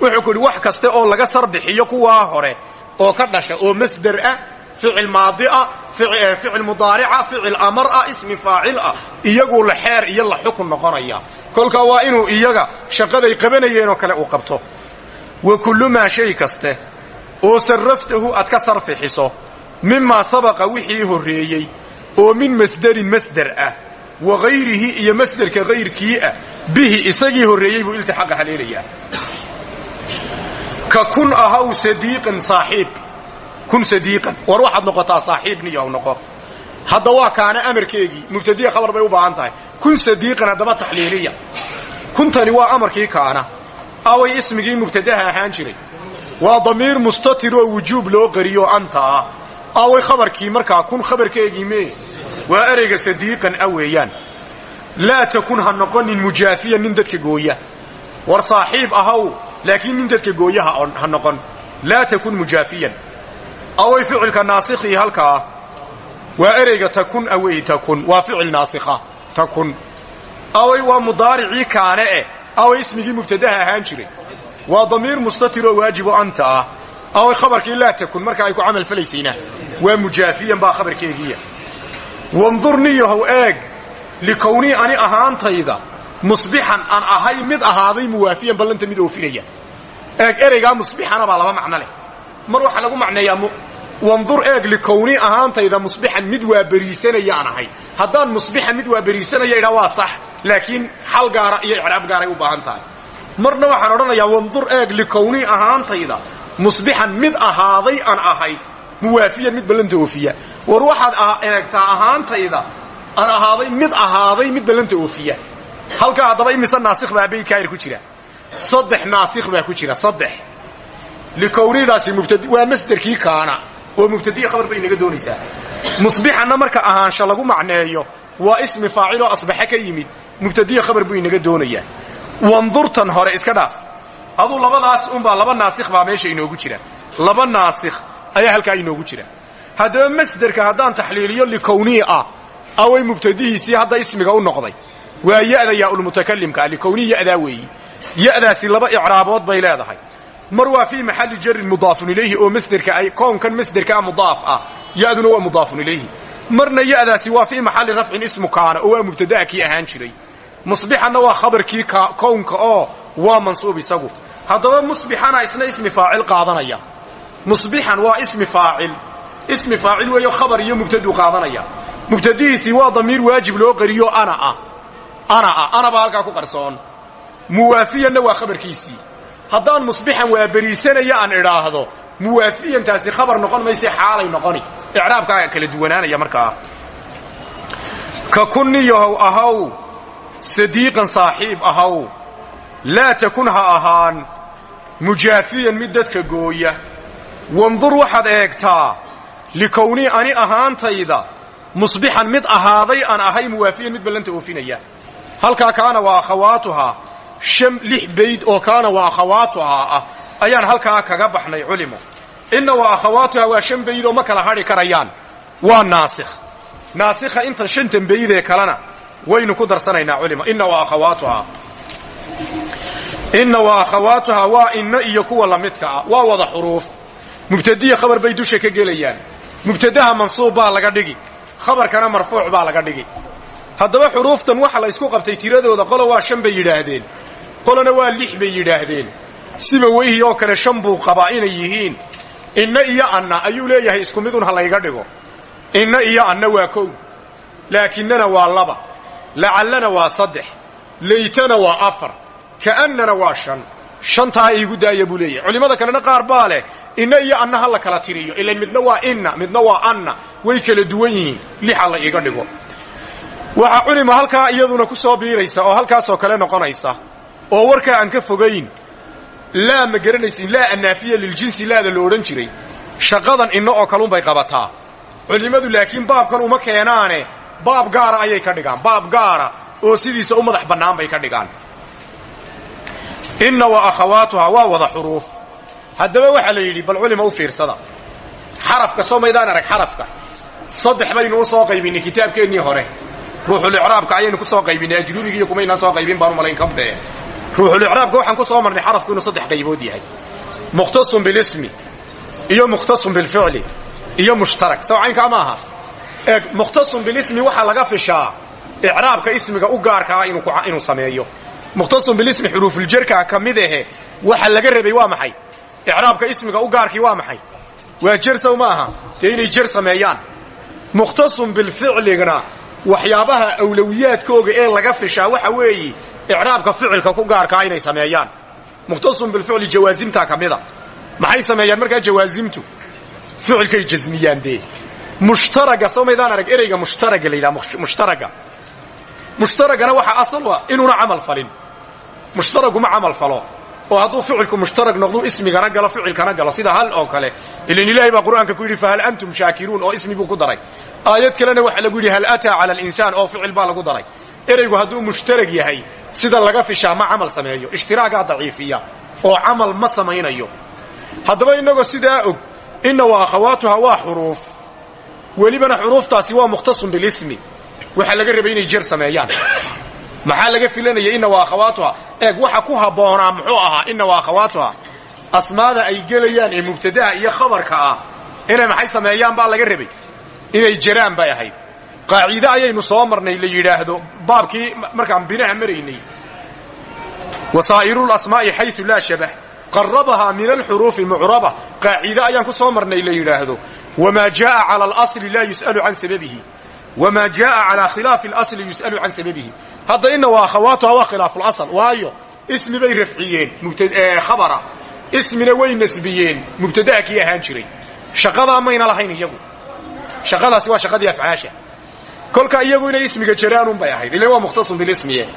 Wuxuu ku wax kaste oo laga sarbixiyo kuwaa hore oo ka dhasha oo masder ah ficil maadi ah ficil mudaarica ficil amar ah ismi faacil ah iyaguu la xeer iyo la xukun noqonaya. Kolkaa waa inuu iyaga shaqaday qabanayeen oo kale uu qabto. Wa kullu maa shay kaste oo sarraftahu aad ka sarfixiso mimaa sabaqa wixii horreeyey oo min masderin masder ah wa hayrihi iyo masderka hayrkii ah bihi isagii horreeyey buu iltixaaqa haleelayaa. Ka kun sadiiqan. War waxaad noqotaa saaxiibniyow noqo. Hadda waa kaana amarkeegii. Mubtadiya khabar bay u baahan tahay. Kun sadiiqan haddaba taxliiliya. Kuntani waa amarkii kaana. Away ismigii mubtadaha ahaan jiray. Waa damiir mustatir oo wujuub loo qariyo anta. Ah khabarkii markaa kun khabarkeegii mee. Waa ereyga sadiiqan a weeyaan. Laa takun ha noqonin mujaafiyan nin dadka gooya. War saaxiib ahaw laakiin nin dadka gooyaha ha noqon. Laa takun mujaafiyan away ficilka naasikhii halkaa waa ereyga takun awey takun waa ficil naasikha takun away waa mudaaricii kaane eh away ismigii mubtadaha ahaan jiray waa damiir mustatiroo waajibo anta ah away khabarkii laa takun marka ay ku camal falaysayna waa mujaafiyan baa khabarkeegiiya wandurniyahow eeg likownii ani ahaantayda musbixan aan ahay mid ahaaday muwaafiyan ballanta mid oofinaya eeg ereygaa musbixana baa laba macno leh mar waxaa lagu macneeyaa wandur eeg likownii ahaantayda musbixan mid waa beriisanaya aan ahay. Haddaan musbixan mid waa beriisanaya idhaa waa sax. Laakiin xal gaara iyo icraab gaaray u baahan tahay. Marna waxaan odhanayaa wandur eeg likownii ahaantayda musbixan mid ahaaday aan ahay muwaafiyan mid ballanta oofiya. War waxaad eegtaa ahaantayda aan ahaaday mid ahaaday mid ballanta oofiya. Halkaa haddaba imise naasikh baa baydkaayr ku jira. Saddex naasikh baa ku jira saddex likownidaasi waa masderkii kaana oo mubtadiya khabar bay inaga doonaysaa musbixanna marka ahaansha lagu macneeyo waa ismi faaciloo asbaxe ka yimid mubtadiya khabar buu inaga doonayaa wandurtan hore iska dhaaf aduu labadaas unbaa laba naasikh baa meesha inoogu jira laba naasikh ayaa halkaa inoogu jira haddaba masderka haddaan taxliiliyo likownii ah away mubtadihiisii hadda ismiga u noqday waa ya'da yaaulmutakalimka likownii ya'daa weeyi ya'daasi laba icraabood bay leedahay mar waa fii maxalli jarin mudaafun ilayhi oo masderka koonkan masderkaa mudaaf ah ya'duna waa mudaafun ilayhi. Marna ya'daasi waa fii maxalli rafcin ismu kaana oo waa mubtada'a kii ahaan jiray. Musbixanna waa khabarkii kownka oo waa mansuub isagu. Haddaba musbixana isna ismi faacil qaadanaya. Musbixan waa ismi faacil. Ismi faacil weeyo khabar iyo mubtaduu qaadanaya. Mubtadihiisii waa damiir waajib loo qariyo ana ah. Ana ah ana baa halkaa ku qarsoon. Muwaafiyanna waa khabarkiisii haddaan musbixan waa beriisanaya aan idhaahdo muwaafiyantaasi khabar noqon mayse xaalay noqoni. Icraabkaa kala duwanaanaya markaa ka kunniyahow ahaw sadiiqan saaxiib ahaw laa takun ha ahaan mujaafiyan mid dadka gooya. Wandur waxaad eegtaa likownii ani ahaantayda musbixan mid ahaaday aan ahay muwaafiyan mid ballanta oofinaya halkaa kaana waa akhawaatuhaa shan lix bayd oo kaana waa akhawaatuhaa ah ayaan halkaa kaga baxnay culimo inna waa akhawaatuhaa waa shan bayd oo ma kala hadhi karayaan. Waa naasikh. Naasikha intan shantan baydee kalena waynu ku darsanaynaa culimo inna waa akhawaatuhaa inna waa akhawaatuhaa waa inna iyo kuwa lamidka ah. Waa wada xuruuf. Mubtadiya khabar bay dusha ka gelayaan. Mubtadaha mansuub baa laga dhigi. Khabarkana marfuuc baa laga dhigi. Haddaba xuruuftan waxa la ysku qabtay tiradooda qolo waa shan bay yidhaahdeen qolona waa lix bay yidhaahdeen. Siba weyhi oo kale shan buu qabaa inay yihiin. Inna iyo anna ayuu leeyahay isku midun ha layga dhigo. Inna iyo anna waa kow. Laakinnana waa laba. Lacallana waa saddex. Laytana waa afar. Ka'annana waa shan. Shantaa iigu daaya buu leeyahay. Culimmada kalena qaar baa leh inna iyo anna ha la kala tiriyo. Ilan midna waa inna midna waa anna. Way kala duwan yihiin. Lixa la iiga dhigo. Waxaa culima halkaa iyaduna ku soo biiraysa oo halkaasoo kale noqonaysa oo warkaa aan ka fogayn laa ma garanaysin laa annaafiya liljinsi laada lo odhan jiray. Shaqadan inno oo kalunbay qabataa. Culimmadu laakiin baabkan uma keenaane baab gaara ayay ka dhigaan. Baab gaara oo sidiisa u madax bannaan bay ka dhigaan. Inna wa akhawaatuhaa waa wada xuruuf. Haddaba waxaa la yidhi bal culima u fiirsada. Xarafka soo maydaan arag xarafka. Saddex baynu u soo qaybinay kitaabkeennii hore. Ruuxulicraabka ayaynu ku soo qaybinay ajrubigiiyo kumaynaan soo qaybin baan u malayn kabdee ruuxulicraabka waxaan ku soo marnay xarafku inuu saddex qaybood yahay. Mukhtasun bilismi iyo mukhtasun bilficli iyo mushtarak. Saw caynkaa ma aha. Eeg mukhtasun bilismi waxaa laga fishaa icraabka ismiga u gaarkaa inuu sameeyo. Mukhtasun bilismi xuruufuljarkaa ka mid ahe waxa laga rabay waa maxay? Icraabka ismiga u gaarkii waa maxay? Waa jer sow ma aha. Dee inay jer sameeyaan. Mukhtasun bilficligna waxyaabaha awlowiyaadkooga ee laga fishaa waxa weeye icraabka ficilka ku gaarkaa inay sameeyaan. Mukhtasun bilficli jawaasimtaa ka mida. Maxay sameeyaan markaa jawaasimtu? Ficilkay jasmiyaan dee. Mushtaraga soo maydaan arag ereyga mushtaraga la mushtaraga. Mushtaragana waxaa asal u ah inuuna camal falin. Mushtaraguma camal falo oo hadduu ficilku mushtarag noqduu ismigana galo ficilkana galo sida hal oo kale. Ilan ilaahay baa qur'aanka ku yidhi fahal antum shaakiruun oo ismi buu ku daray. Aayad kalena waxaa lagu yidhi hal ataa cala alinsaan oo ficil baa lagu daray. Ereygu hadduu mushtarag yahay sida laga fishaa ma camal sameeyo. Ishtiraagaa daciifiya oo camal ma samaynayo. Haddaba innagoo sidaa og inna wa akhawaatuha waa xuruuf. Welibana xuruuftaasi waa mukhtasun bilismi waxaa laga rabay inay jer sameeyaan maxaa laga filanaya inna wa akhawaatuha? Eeg waxa ku habboonaa muxuu ahaa inna wa akhawaatuha? Asmaada ay gelayaan ee mubtadaha iyo khabarka ah. Inay maxay sameeyaan baa laga rabay. Inay jeraan bay ahayd. Qaaciide ayaynu soo marnay la yidhaahdo. Baabkii markaan binaha maraynay. Wasaa'iru lasmaa'i xayu laa shabah qarabahaa min alxuruufi mucraba qaaciide ayaan ku soo marnay la yidhaahdo. Wamaa jaaa cala alasli laa yus'alu can sababihi wmaa jaaa calaa khilaafi اlasli yus'alu can sababihi hadda ina waa akhawaatuha waa khilaafu lasl waayo ismi bay rafciyeen khabara. Ismina way nasbiyeen mubtada'a kii ahaan jiray. Shaqadaa mayna lahayn iyagu. Shaqadaasi waa shaqadii afcaasha. Kolka iyagu inay ismiga jaraanun bay ahayd. Ila waa mukhtasun bilismiye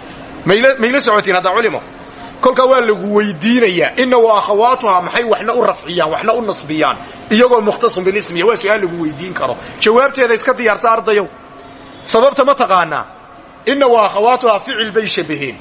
mayla socotiin hadda culimo. Kolkaa waa lagu weydiinayaa ina wa akhawaatuha maxay waxna u rafciyaan waxna u nasbiyaan. Iyagoo mukhtasun bilismiya waa su'aal lagu weydiin karo. Jawaabteeda iska diyaarsa ardayow sababta ma taqaanaa? Inna wa akhawaatuha ficil bay shabbaheen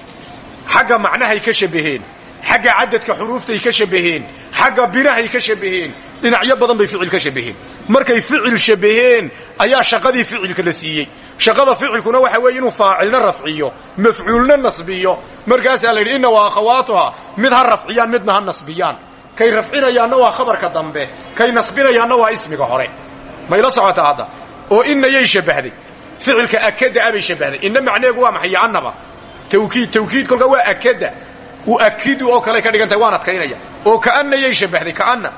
xagga macnahay ka shabbaheen xagga cadadka xuruuftay ka shabbaheen xagga binahay ka shabbaheen dhinacyo badan bay ficil ka shabbaheen markay ficil shabbaheen ayaa shaqadii ficilka la siiyey. Shaqada ficilkuna waxa weeye inuu faacilna rafciyo mafcuulna nasbiyo. Markaasaa la yidhi inna wa akhawaatuha mid ha rafciyaan midna ha nasbiyaan. Kay rafcinayaanna waa khabarka dambe. Kay nasbinayaanna waa ismiga hore. Mayla socotaa hadda? Oo innayay shabbahday ficilka akada abay shabbahday inna macneegu waa maxay? Yoannaba tawkiid tawkiid kolkaa waa akada. Uakidu oo kale ka dhigan tahay waan adkaynaya. Oo kaanna yay shabbahday kaanna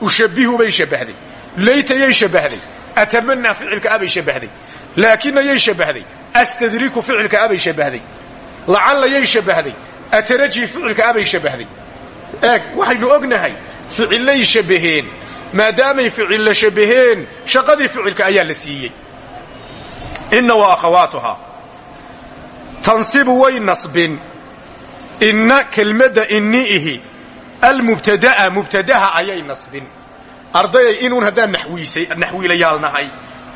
ushabbihu bay shabbahday layta yay shabbahday atamanaa ficilka abay shabbahday laakina yay shabbahday astadriku ficilka abay shabbahday lacalla yay shabbahday ataraji ficilka abay shabbahday eeg waxaynu ognahay ficillay shabbaheen maadaamay ficilla shabbaheen shaqadii ficilka ayaa la siiyey inna wa akhawaatuhaa tansibu way nasbin inna kelmadda inni'ihi almubtada'a mubtadaha ayay nasbin ardayay inuun haddaan naxwiilayaal nahay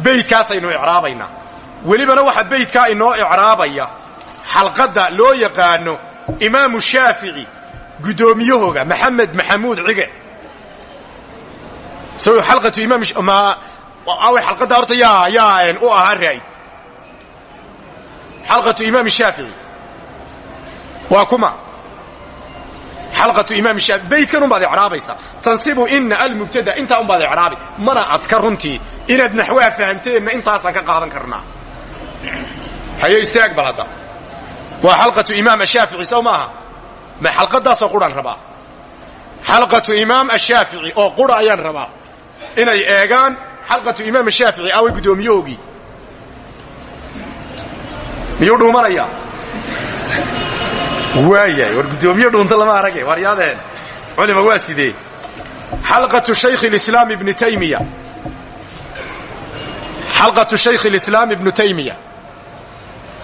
beydkaasaynu icraabaynaa welibana waxaa beydkaa inoo icraabaya xalqadda loo yaqaano imaamu shaafici guddoomiyahooga maxamed maxamuud cige xalqadda horta yaa u ahaa raa'id xalqatu imaam shaafici waa kuma xalqatu imaam shaafici beydkan unbaad icraabaysaa tansibu ina almubtada intaa unbaad icraabi mana adka runtii inaad naxwaha fahamteenna intaasaan ka qaadan karnaa haye istaag bal hadda waa xalqatu imaam ashaafici sow maaha ma xalqadaasoo quraan rabaa xalqatu imaam ashaafici oo qura ayaan rabaa inay eegaan xalqatu imaam ashaafici away guddoomiyahoogii miyuu dhuumanaya waaya war guddoomiye dhuunta lama arage waar yaadeen? Culima waa sidee? Xalqatu shaykh lislaam ibnu taymiya. Xalqatu shaykh lislaam ibnu taymiya.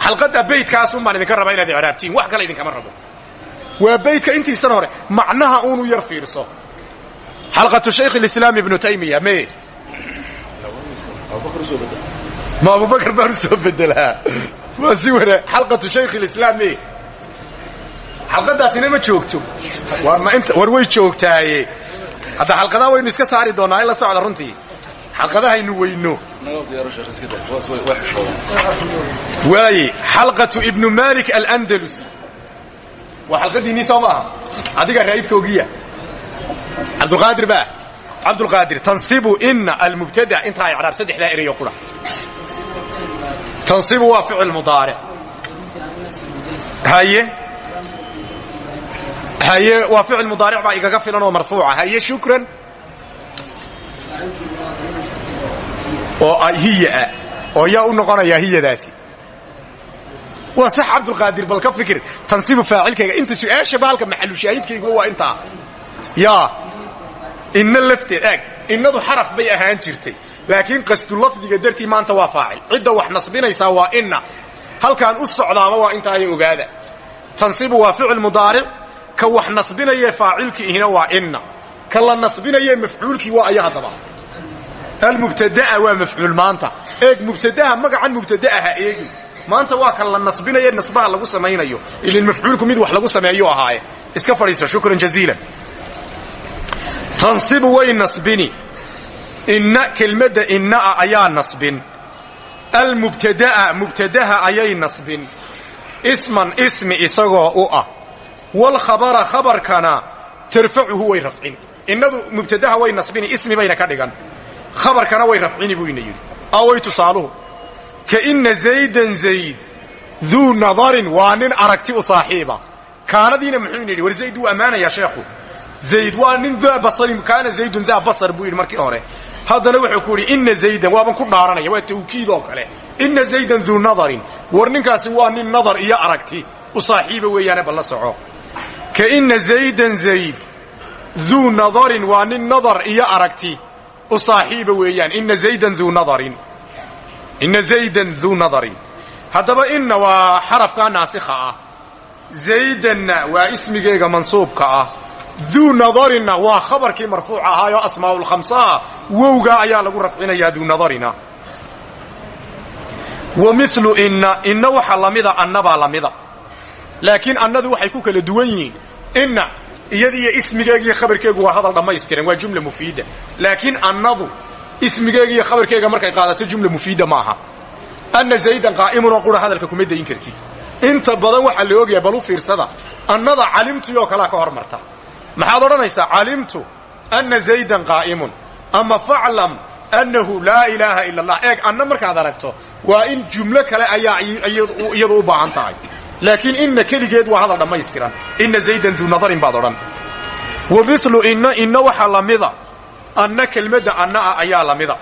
Xalqadda baydkaasun baan idinka rabaa inaad icraabtiin wax kale idinkama rabo. Waa baydka intiisan hore. Macnaha uunu yar fiirso. Xalqatu shaykh lislaam ibnu taymiya me? Ma abubakar baanu soo bedelaa waa si wana xalqatu shaykh lislaam me xalqadaasina ma joogto. War way joogtaaye. Hadda xalqadaha waynu iska saari doonaa in la socda runtii. Xalqadahaynu weyno. Waaye xalqatu ibnu malik alandalusi. Waa xalqadiinnii soo maaha adiga raa'idkoogiya cabdulqaadir baa. Cabdulqaadir tansibu ina almubtada intaa icraab saddexdaa erayo qura tansibu waa ficil mudaaric haye haye waa ficil mudaaric baa igaga filan oo marfuuca haye shukran oo hiyaa oo yaa u noqonayaa hiyadaasi waa sax cabdulqaadir bal ka fikir tansibu faacilkayga inta su'aashaba halka maxalushaahidkayguba waa intaa yaa inna lafteed aag innadu xaraf bay ahaan jirtay laakiin qastu lafdiga dartii maanta waa faacil. Cidda wax nasbinaysaa waa inna. Halkaan u socdaaba waa intaayo ogaada. Tansibu waa ficil mudaaric. Ka wax nasbinaye faacilki ihina waa inna. Ka la nasbinaye mafcuulkii waa aya haddaba. Almubtadaa waa mafcuul maanta. Eeg mubtadaha magacan mubtadaaha eegi. Maanta waa kan la nasbinaye nasbaha lagu samaynayo. Ilin mafcuulku mid wax lagu sameeyo ahaaye. Iska fadhiiso shukran jaziilan. Tansibu way nasbini inna kelmadda innaa ayaa nasbin. Almubtadaa mubtadaha ayay nasbin. Isman ismi isagoo u ah. Walkhabara khabarkana tarfacuhu way rafcin. Innadu mubtadaha way nasbini ismi bayna ka dhigan. Khabarkana way rafcini buu ina yidhi away tusaaluhu. Ka inna zaydan zayd duu nadarin waa nin aragti u saaxiiba. Kaanadiina muxuu ina yidhi war zayd wuu ammaanayaa sheekhu. Zayd waa nin daa basarin kaana zaydun daa basar buu yidhi markii hore haddana wuxuu ku yidhi inna zaydan waaban ku dhaaranaya waa tawkiid oo kale. Inna zaydan duu nadarin war ninkaasi waa nin nadar iyo aragti. U saaxiiba weeyaane balla soco. Ka inna zaydan zayd duu nadarin waa nin nadar iyo aragti. U saaxiiba weeyaan inna zaydan duu nadarin. Inna zaydan duu nadarin. Haddaba inna waa xarafkaa naasikha ah. Zaydanna waa ismigeega mansuubka ah duu nadarinna waa khabarkii marfuuc ahaayoo asmaa'ulkhamsaha wowgaa ayaa lagu rafcinayaa duu nadarina wa milu inna inna waxa lamida annabaa lamida. Laakiin annadu waxay ku kala duwan yihiin. Inna iyadiiyo ismigeegiiyo khabarkeegu waa hadal dhammaystiran waa jumla mufiida. Laakiin annadu ismigeega iyo khabarkeega markay qaadato jumla mufiida maaha anna zaydan qaa'imunoo qura hadalka kuma dayin karti. Inta badan waxaa la ogyahay bal u fiirsada. Annada calimtii oo kalea ka hormarta maxaad odhanaysaa calimtu anna zaydan qaa'imun ama faclam annahu laa ilaaha ila allah eeg anna markaad aragto waa in jumlo kale ayaa iyadu u baahan tahay. Laakiin inna keligeed waa hadal dhammaystiran. Inna zaydan duu nadarin baad odhan. Wa milu inna inna waxa lamida. Anna kelmadda anna'a ayaa lamida.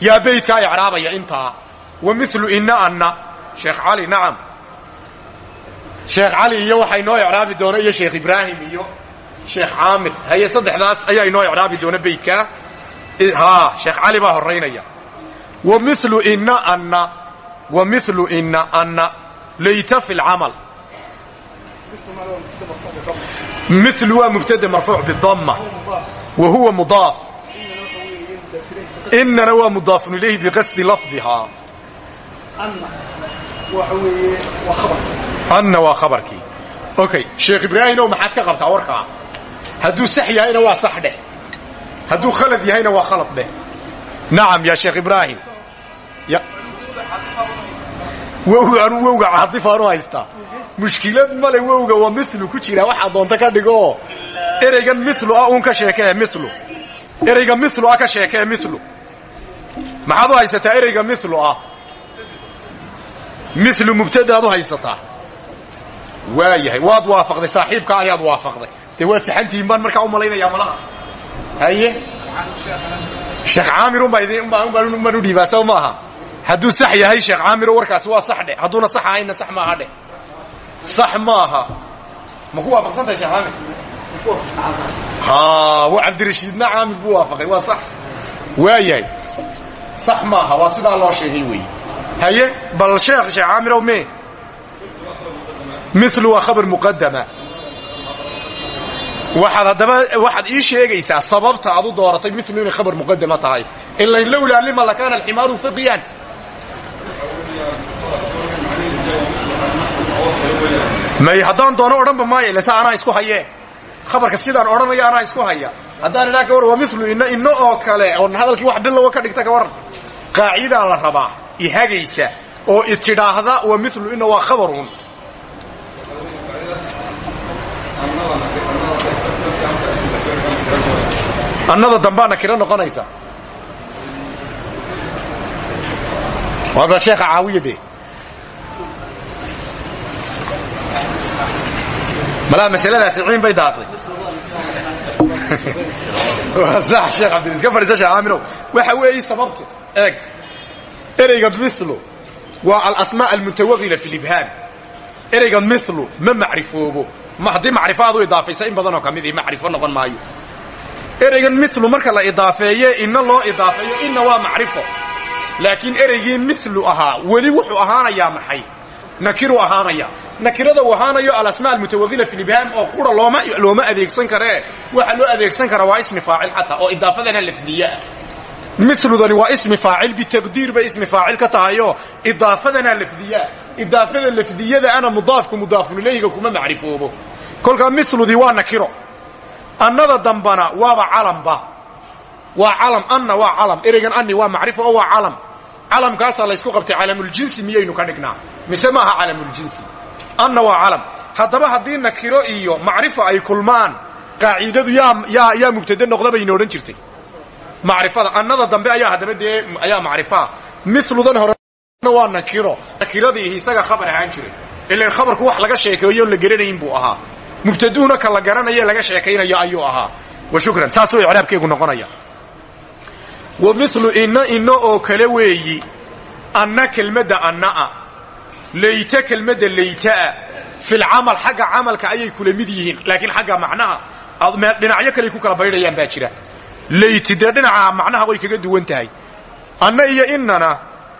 Yaa baydkaa icraabaya intaa. Wa milu inna anna. Sheekh cali nacam. Sheekh cali iyo waxaa inoo icraabi doona iyo sheekh ibraahim iyo sheekh caamir haye saddexdaas ayaa inoo icraabi doona baydkaa haa sheekh cali baa horaynaya wa milu inna anna wa milu inna anna layta fi lcamal milu waa mubtada marfuuc bidama wa huwa mudaaf. Inana waa mudaafun ilayhi biqasdi lafdihaa anna waa khabarkii. Okay sheekh ibraahimow maxaad ka qabtaa warkaa hadduu sax yahayna waa sax dheh. Hadduu khalad yahayna waa khalad dheh. Nacam ya sheekh ibraahim wowga anu wowga caadifaanu haystaa mushkilad male wowga waa milu ku jira. Waxaa doonta ka dhigo. Ereygan milu ah uun ka sheekee milu ereyga milu ah ka sheekee milu maxaad u haysataa ereyga milu ah? Milu mubtadaad u haysataa. Waa yahay waad waafaqday saaxiibka ayaad waafaqday dee waad saxantihiin baan markaa u malaynayaa malaha. Haye? Sheekh caamir unbaan u dhiibaa saw maaha. Hadduu sax yahay sheekh caamiro warkaasi waa sax dheh hadduuna sax ahayna sax maaha dheh sax maaha. Ma ku waafaqsantahay sheekh caamir? Wa cabdirashiidna caamir buu waafaqay waa sax. Waa yahay. Sax maaha waa sidaa loo sheegay weeye haye? Bal sheekh sheekh caamirow me milu waa khabar muqadama waxaad haddaba waxaad ii sheegaysaa sababta aad u dooratay milu inay khabar muqadama tahay. Ilain lowlaa lima lakaana alximaaru faqiyan may haddaan doono odhanba maayo ilesa anaa isku hayee khabarka sidaan odhanaya anaa isku haya. Haddaan idhaa ka warran waa milu inno inno oo kale oon hadalkii wax bilowa ka dhigta ka warran. Qaacidaa la rabaa ihagaysa oo itidhaahda wa milu inna waa khabarun annada dambaa nakiro noqonaysa waaba sheekha caawiyade malaha masaladaasi ciin bay daatay waa sax sheekh cabdil iska fadhiisa sheekh aaminow waxa weeye sababtu? Eeg. Ereyga milu waa alasmaa almuntawaqila fi libhaam ereyga milu ma macrifoobo. Ma haddii macrifo aad u idaafaysa in badanoo ka mid i macrifo noqon maayo ereygan milu marka la idaafeeye inna loo idaafeeyo inna waa macrifo. Laakiin ereygii milu ahaa weli wuxuu ahaanayaa maxay? Nakiruu ahaanaya. Nakirada uu ahaanayo alasmaa almutawaqila fi libhaam oo qura looma adeegsan karee waxa loo adeegsan karaa waa ismi faacil xataa oo idaafadana lafdiyaa miludani waa ismi faacil bitaqdiir bay ismi faacil ka tahayoo idaafadana lafdiyaa idaafada lafdiyada ana mudaafku mudaafun ilayhiga kuma macrifoobo. Kolkaa miludii waa nakiro annada dambana waaba calamba waa calam anna waa calam. Ereygan anni waa macrifo oo waa calam. Calamkaasaa laysku qabtay calamuljinsi miyaynu ka dhignaa. Mise maaha calamuljinsi anna waa calam. Haddaba haddii nakiro iyo macrifo ay kulmaan qaaciidadu yaa mubtade noqda bayna odhan jirtay. Macrifada annada dambe ayaa haddaba dee ayaa macrifaa miludan hore waa nakiro. Nakiradii isaga khabar ahaan jiray. Ilan khabarku wax laga sheekeeyoon la garanayn buu ahaa mubtaduhuna ka la laga sheekaynayo ayuu ahaa. Wa shukran. Saasuu icraabkeegu noqonaya. Wa milu inna inno oo kale weeyi anna kelmadda anna'a. Layta kelmadda layta'a. Filcamal xagga camalka ayay kula mid yihiin laakiin xagga macnaha dhinacyo kaley ku kala baydhayaan baa jira. Layti dhinaca macnaha way kaga duwan tahay. Anna iyo innana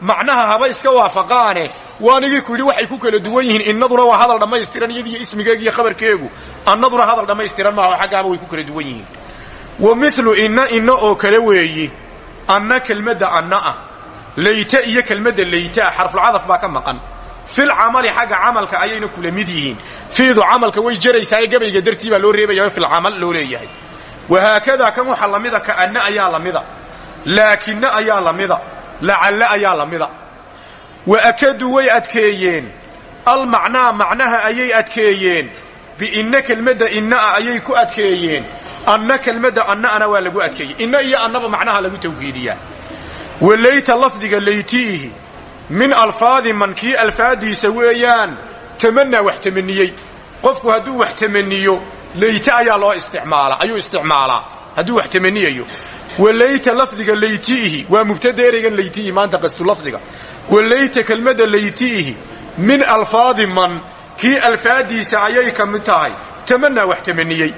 macnaha haba iska waafaqaane. Waanigii ku yidhi waxay ku kala duwan yihiin innaduna waa hadal dhammaystiran iyadiyo ismigeegu iyo khabarkeegu annaduna hadal dhammaystiran maaho xaggaaba way ku kala duwan yihiin. Wa milu inna inna oo kale weeyi anna kelmadda anna'a layta iyo kelmadda laytaa xarfulcadaf baa ka maqan. Fil camali xagga camalka ayayna kula mid yihiin. Fiidu camalka way jeraysaaye gabayga dartii loo reebaya filcamal loo leeyahay. Wahaakadaa kan waxa lamida ka anna ayaa lamida laakinna ayaa lamida lacalle ayaa lamida wa akaduu way adkeeyeen. Almacnaa macnaha ayay adkeeyeen. Biinna kelmadda inna'a ayay ku adkeeyeen. Anna kelmadda anna'ana waa lagu adkeeyey. Inna iyo annaba macnaha lagu tawkiidiyaa wa layta lafdiga laytiihi. Min alfaadi man kii alfaadiisa weeyaan tamanaa wax tamaniyey qofku hadduu wax tamaniyo layta ayaa loo isticmaalaa ayuu isticmaalaa. Hadduu wax tamaniyayo wa layta lafdiga laytiihi waa mubtada ereygan laytiihi maanta qastu lafdiga. Wa layta kelmadda laytiihi min alfaadi man kii alfaadiisa ayay ka mid tahay. Tamanaa wax tamaniyey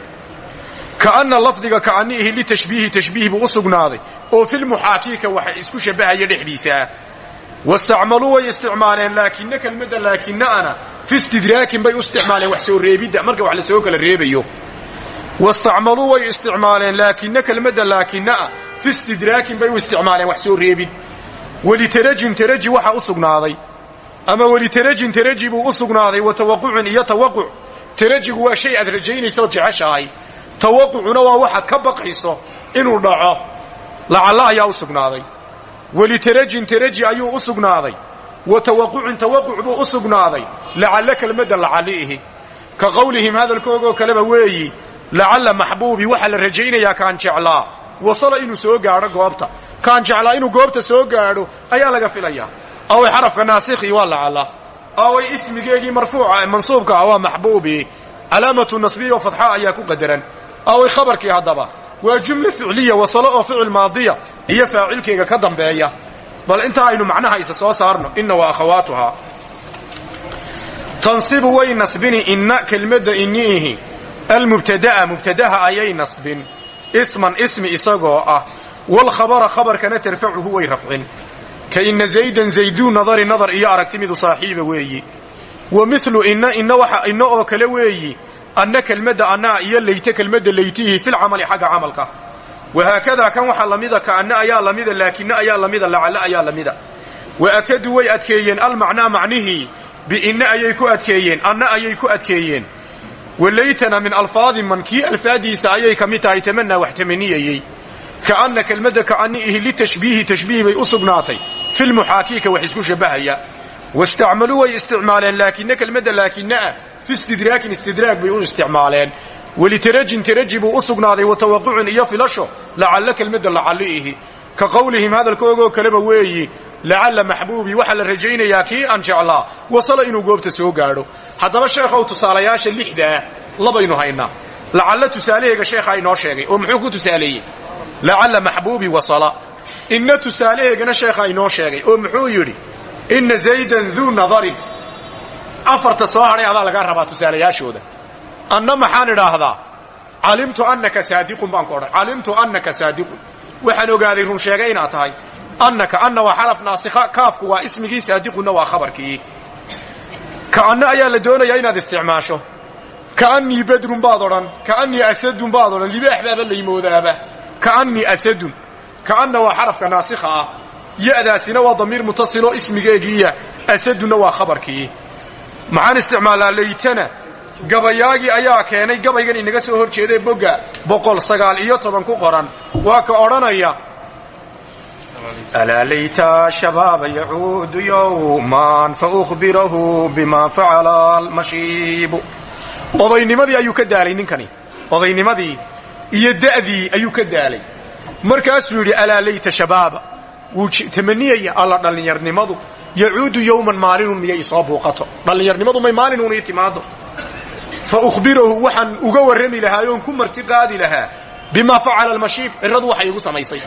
kaanna lafdiga kaaniihi litashbiihi tashbiih buu u sugnaaday. Oo filmuxaakiika waxa isku shabbahaya dhexdiisaah wastacmaluu way isticmaaleen laakina kelmadda laakina'ana fi istidraakin bay u isticmaaleen wax soo reebidda. Kala reebayo wastacmaluu way isticmaaleen laakina kelmadda laakina'a fi istidraakin bay u isticmaaleen wax soo reebid welitarajin taraji waxa u sugnaaday ama welitarajin taraji buu u sugnaaday wa tawaqucin iyo tawaquc tarajigu waa shay aad rajaynaysood jeceshahay tawaqucuna waa waxaad ka baqayso inuu dhaco lacalla ayaa u sugnaaday welitarajin taraji ayuu u sugnaaday wa tawaqucin tawaquc buu u sugnaaday lacalla kelmadda lacalliihi ka qowlihim hadalkoogoo kaleba weeyi lacalla maxbuubi waxaa la rajaynayaa kaan jeclaa. Wasala inuu soo gaadho goobta. Kaan jeclaa inuu goobta soo gaadho ayaa laga filayaa away xarafka naasikhi waa lacalla away ismigeegii marfuuca mansuubka ah waa maxbuubi. Calaamatu nasbiya oo fadxa ayaa ku qadaran. Away khabarkii haddaba waa jumle ficliya wasalo oo ficil maadiya iyo faacilkeega ka dambeeya. Bal intaa aynu macnaha isa soo saarno inna wa akhawaatuhaa tansibu almubtada'a mubtadaha ayay nasbin. Isman ismi isagoo ah. Walkhabara khabarkana tarfacuhu way rafcin. Ka inna zaydan zayduu nadari nadar iyo aragti midu saaxiiba weeyi. Wa milu inna inna oo kale weeyi. Anna kelmadda annaa iyo layta kelmadda laytihi filcamali xagga camalka. Wahaakadaa kan waxaa lamida ka anna ayaa lamida laakina ayaa lamida lacalle ayaa lamida. Wa akaduu way adkeeyeen almacnaa macnihii biinna ayay ku adkeeyeen anna ayay ku adkeeyeen walaytana min alfaadi man kii alfaadiisa ayay ka mid tahay tamanaa wax tamaniyayey kaanna kelmadda kaani'ihi litashbiihi tashbiih bay u sugnaatay filmuxaakiika wax isku shabbahaya wastacmaluu way isticmaaleen laakina kelmadda laakinaa fi istidraakin istidraag bay u isticmaaleen walitarajin taraji buu u sugnaaday wa tawaqucin iyo filasho lacalla kelmadda lacalli'ihi ka qowlihim hadalkoogoo kaleba weeyi lacalla maxbuubii waxaa la rajaynayaa kii aan jeclaa wasala inuu goobta soo gaadho haddaba sheekhow tusaalayaasha lixdaa labaynu haynaa lacalla tusaalaheega sheekhaa inoo sheegay oo muxuu ku tusaaleeyey lacalla maxbuubii wasala inna tusaalaheegana sheekhaa inoo sheegay oo muxuu yidhi inna zaydan duu nadarin afarta soo hadhay adaa lagaa rabaa tusaalayaashooda anna maxaan idhaahdaa calimtu annaka saadiqun baan ku odhan calimtu annaka saadiqun waxaan ogaaday run sheegay inaad tahay. Annaka anna waa xaraf naasikha kaafku waa ismigii saadiqunna waa khabarkii. Ka'anna ayaa la doonayaa inaad isticmaasho. Ka'annii badrun baad odhan ka'annii asadun baad odhan libaax baaba laymoodaaba ka'annii asadun ka'anna waa xarafka naasikha ah. Ya'daasina waa damiir mutasiloo ismigeegiiya asadunna waa khabarkii. Maxaan isticmaalaa laytana gabayaagii ayaa keenay gabaygan inaga soo hor jeeday bogga iyo toban ku qoran. Waa ka odhanaya alaa layta shabaaba yacuudu yowman faubirahu bima facala almashiibu odaynimadii ayuu ka daalay ninkani. Odaynimadii iyo da'dii ayuu ka daalay. Markaasuu yidhi alaa layta shabaaba wuu tamaniyaya alla dhallinyarnimadu. Yacuudu yowman maalinun miyay isoo buuqato? Dhallinyarnimadu may maalinun ii timaado fa uhbirahu waxaan uga warrami lahaa oon ku marti qaadi lahaa. Bimaa facala almashiib ciradu waxay igu samaysay.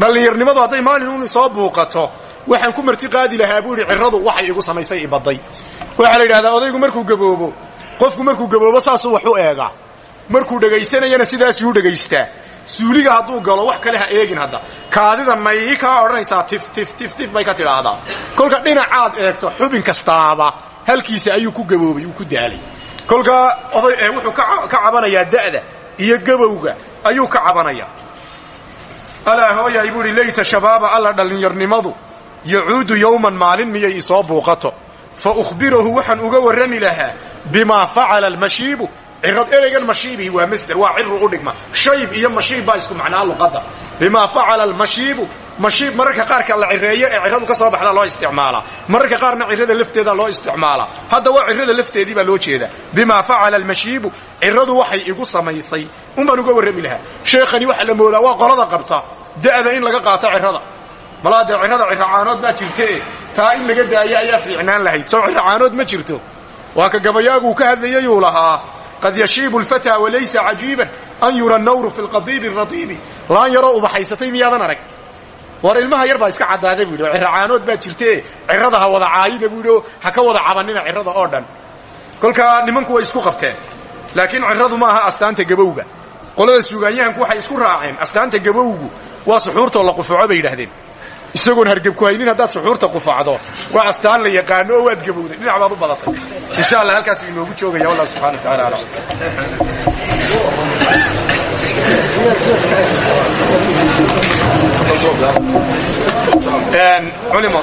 Dhallinyarnimadu hadday maalinun isoo buuqato waxaan ku marti qaadi lahaa buu idhi ciradu waxay igu samaysay ibaday waxaa la yidhahdaa odaygu markuu gaboobo qofku markuu gaboobo saasuu wax u eegaa. Markuu dhegaysanayana sidaasuu dhegaystaa suuliga hadduu galo wax kale ha eegin hadda. Kaadida may kaa odhanaysaa tif tif tif tif bay ka tidhaahdaa. Kolka dhinacaad eegto xubin kastaaba halkiisa ayuu ku gaboobay uu ku daalay kolkaa oday wuxuu ka cabanayaa da'da iyo gabowga ayuu ka cabanayaa. Alaa hooyay buu idhi layta shabaaba alla dhallinyarnimadu yacuudu yowman maalin miyay isoo buuqato? Fa ukhbirahu waxaan uga warrami lahaa bimaa facala almashiibu cirad ereygan mashiibii waa masder waa ciru u dhigma. Shayb iyo mashiib baa isku macnaa luqadda. Bimaa facala almashiibu mashiib mararka qaarka la cireeyo ee ciradu ka soo baxda loo isticmaalaa mararka qaarna cirada lafteeda loo isticmaalaa hadda waa cirada lafteedii baa loo jeedaa. Bimaa facala almashiibu ciradu waxay igu samaysay. Un baan uga warrami lahaa. Sheekhani waxa la moodaa waa qolada qabta. Da'da in laga qaato cirada. Malaa cirada ciracaanood baa jirtee taa in laga daayo ayaa fiicnaan lahayd. Soo ciracaanood ma jirto. Waa ka gabayaaguu ka hadlayayuu lahaa qad yashiibu lfataa walaysa cajiiban an yura nawru fi lqadiibi radiibi laan yaroo ubaxaysatay miyaadan arag? War ilmaha yar baa iska caddaaday buu yidhi ciracaanood baa jirtee cirada ha wada caayina buu yidhi ha ka wada cabanina cirada oo dhan. Kolkaa nimanku way isku qabteen laakiin ciradu ma aha astaanta gabowga. Qolada suugaanyahanku waxay isku raaceen astaanta gabowgu waa suxuurtoo la qufaco bay yidhahdeen isagoon hargab ku haynin haddaad suxuurta qufacdo waa astaan la yaqaano oo waad gabowday. Dhinac baad u badatay. Insha allah halkaas inoogu joogaya. Wallahu subxana wa taala alam. Culimo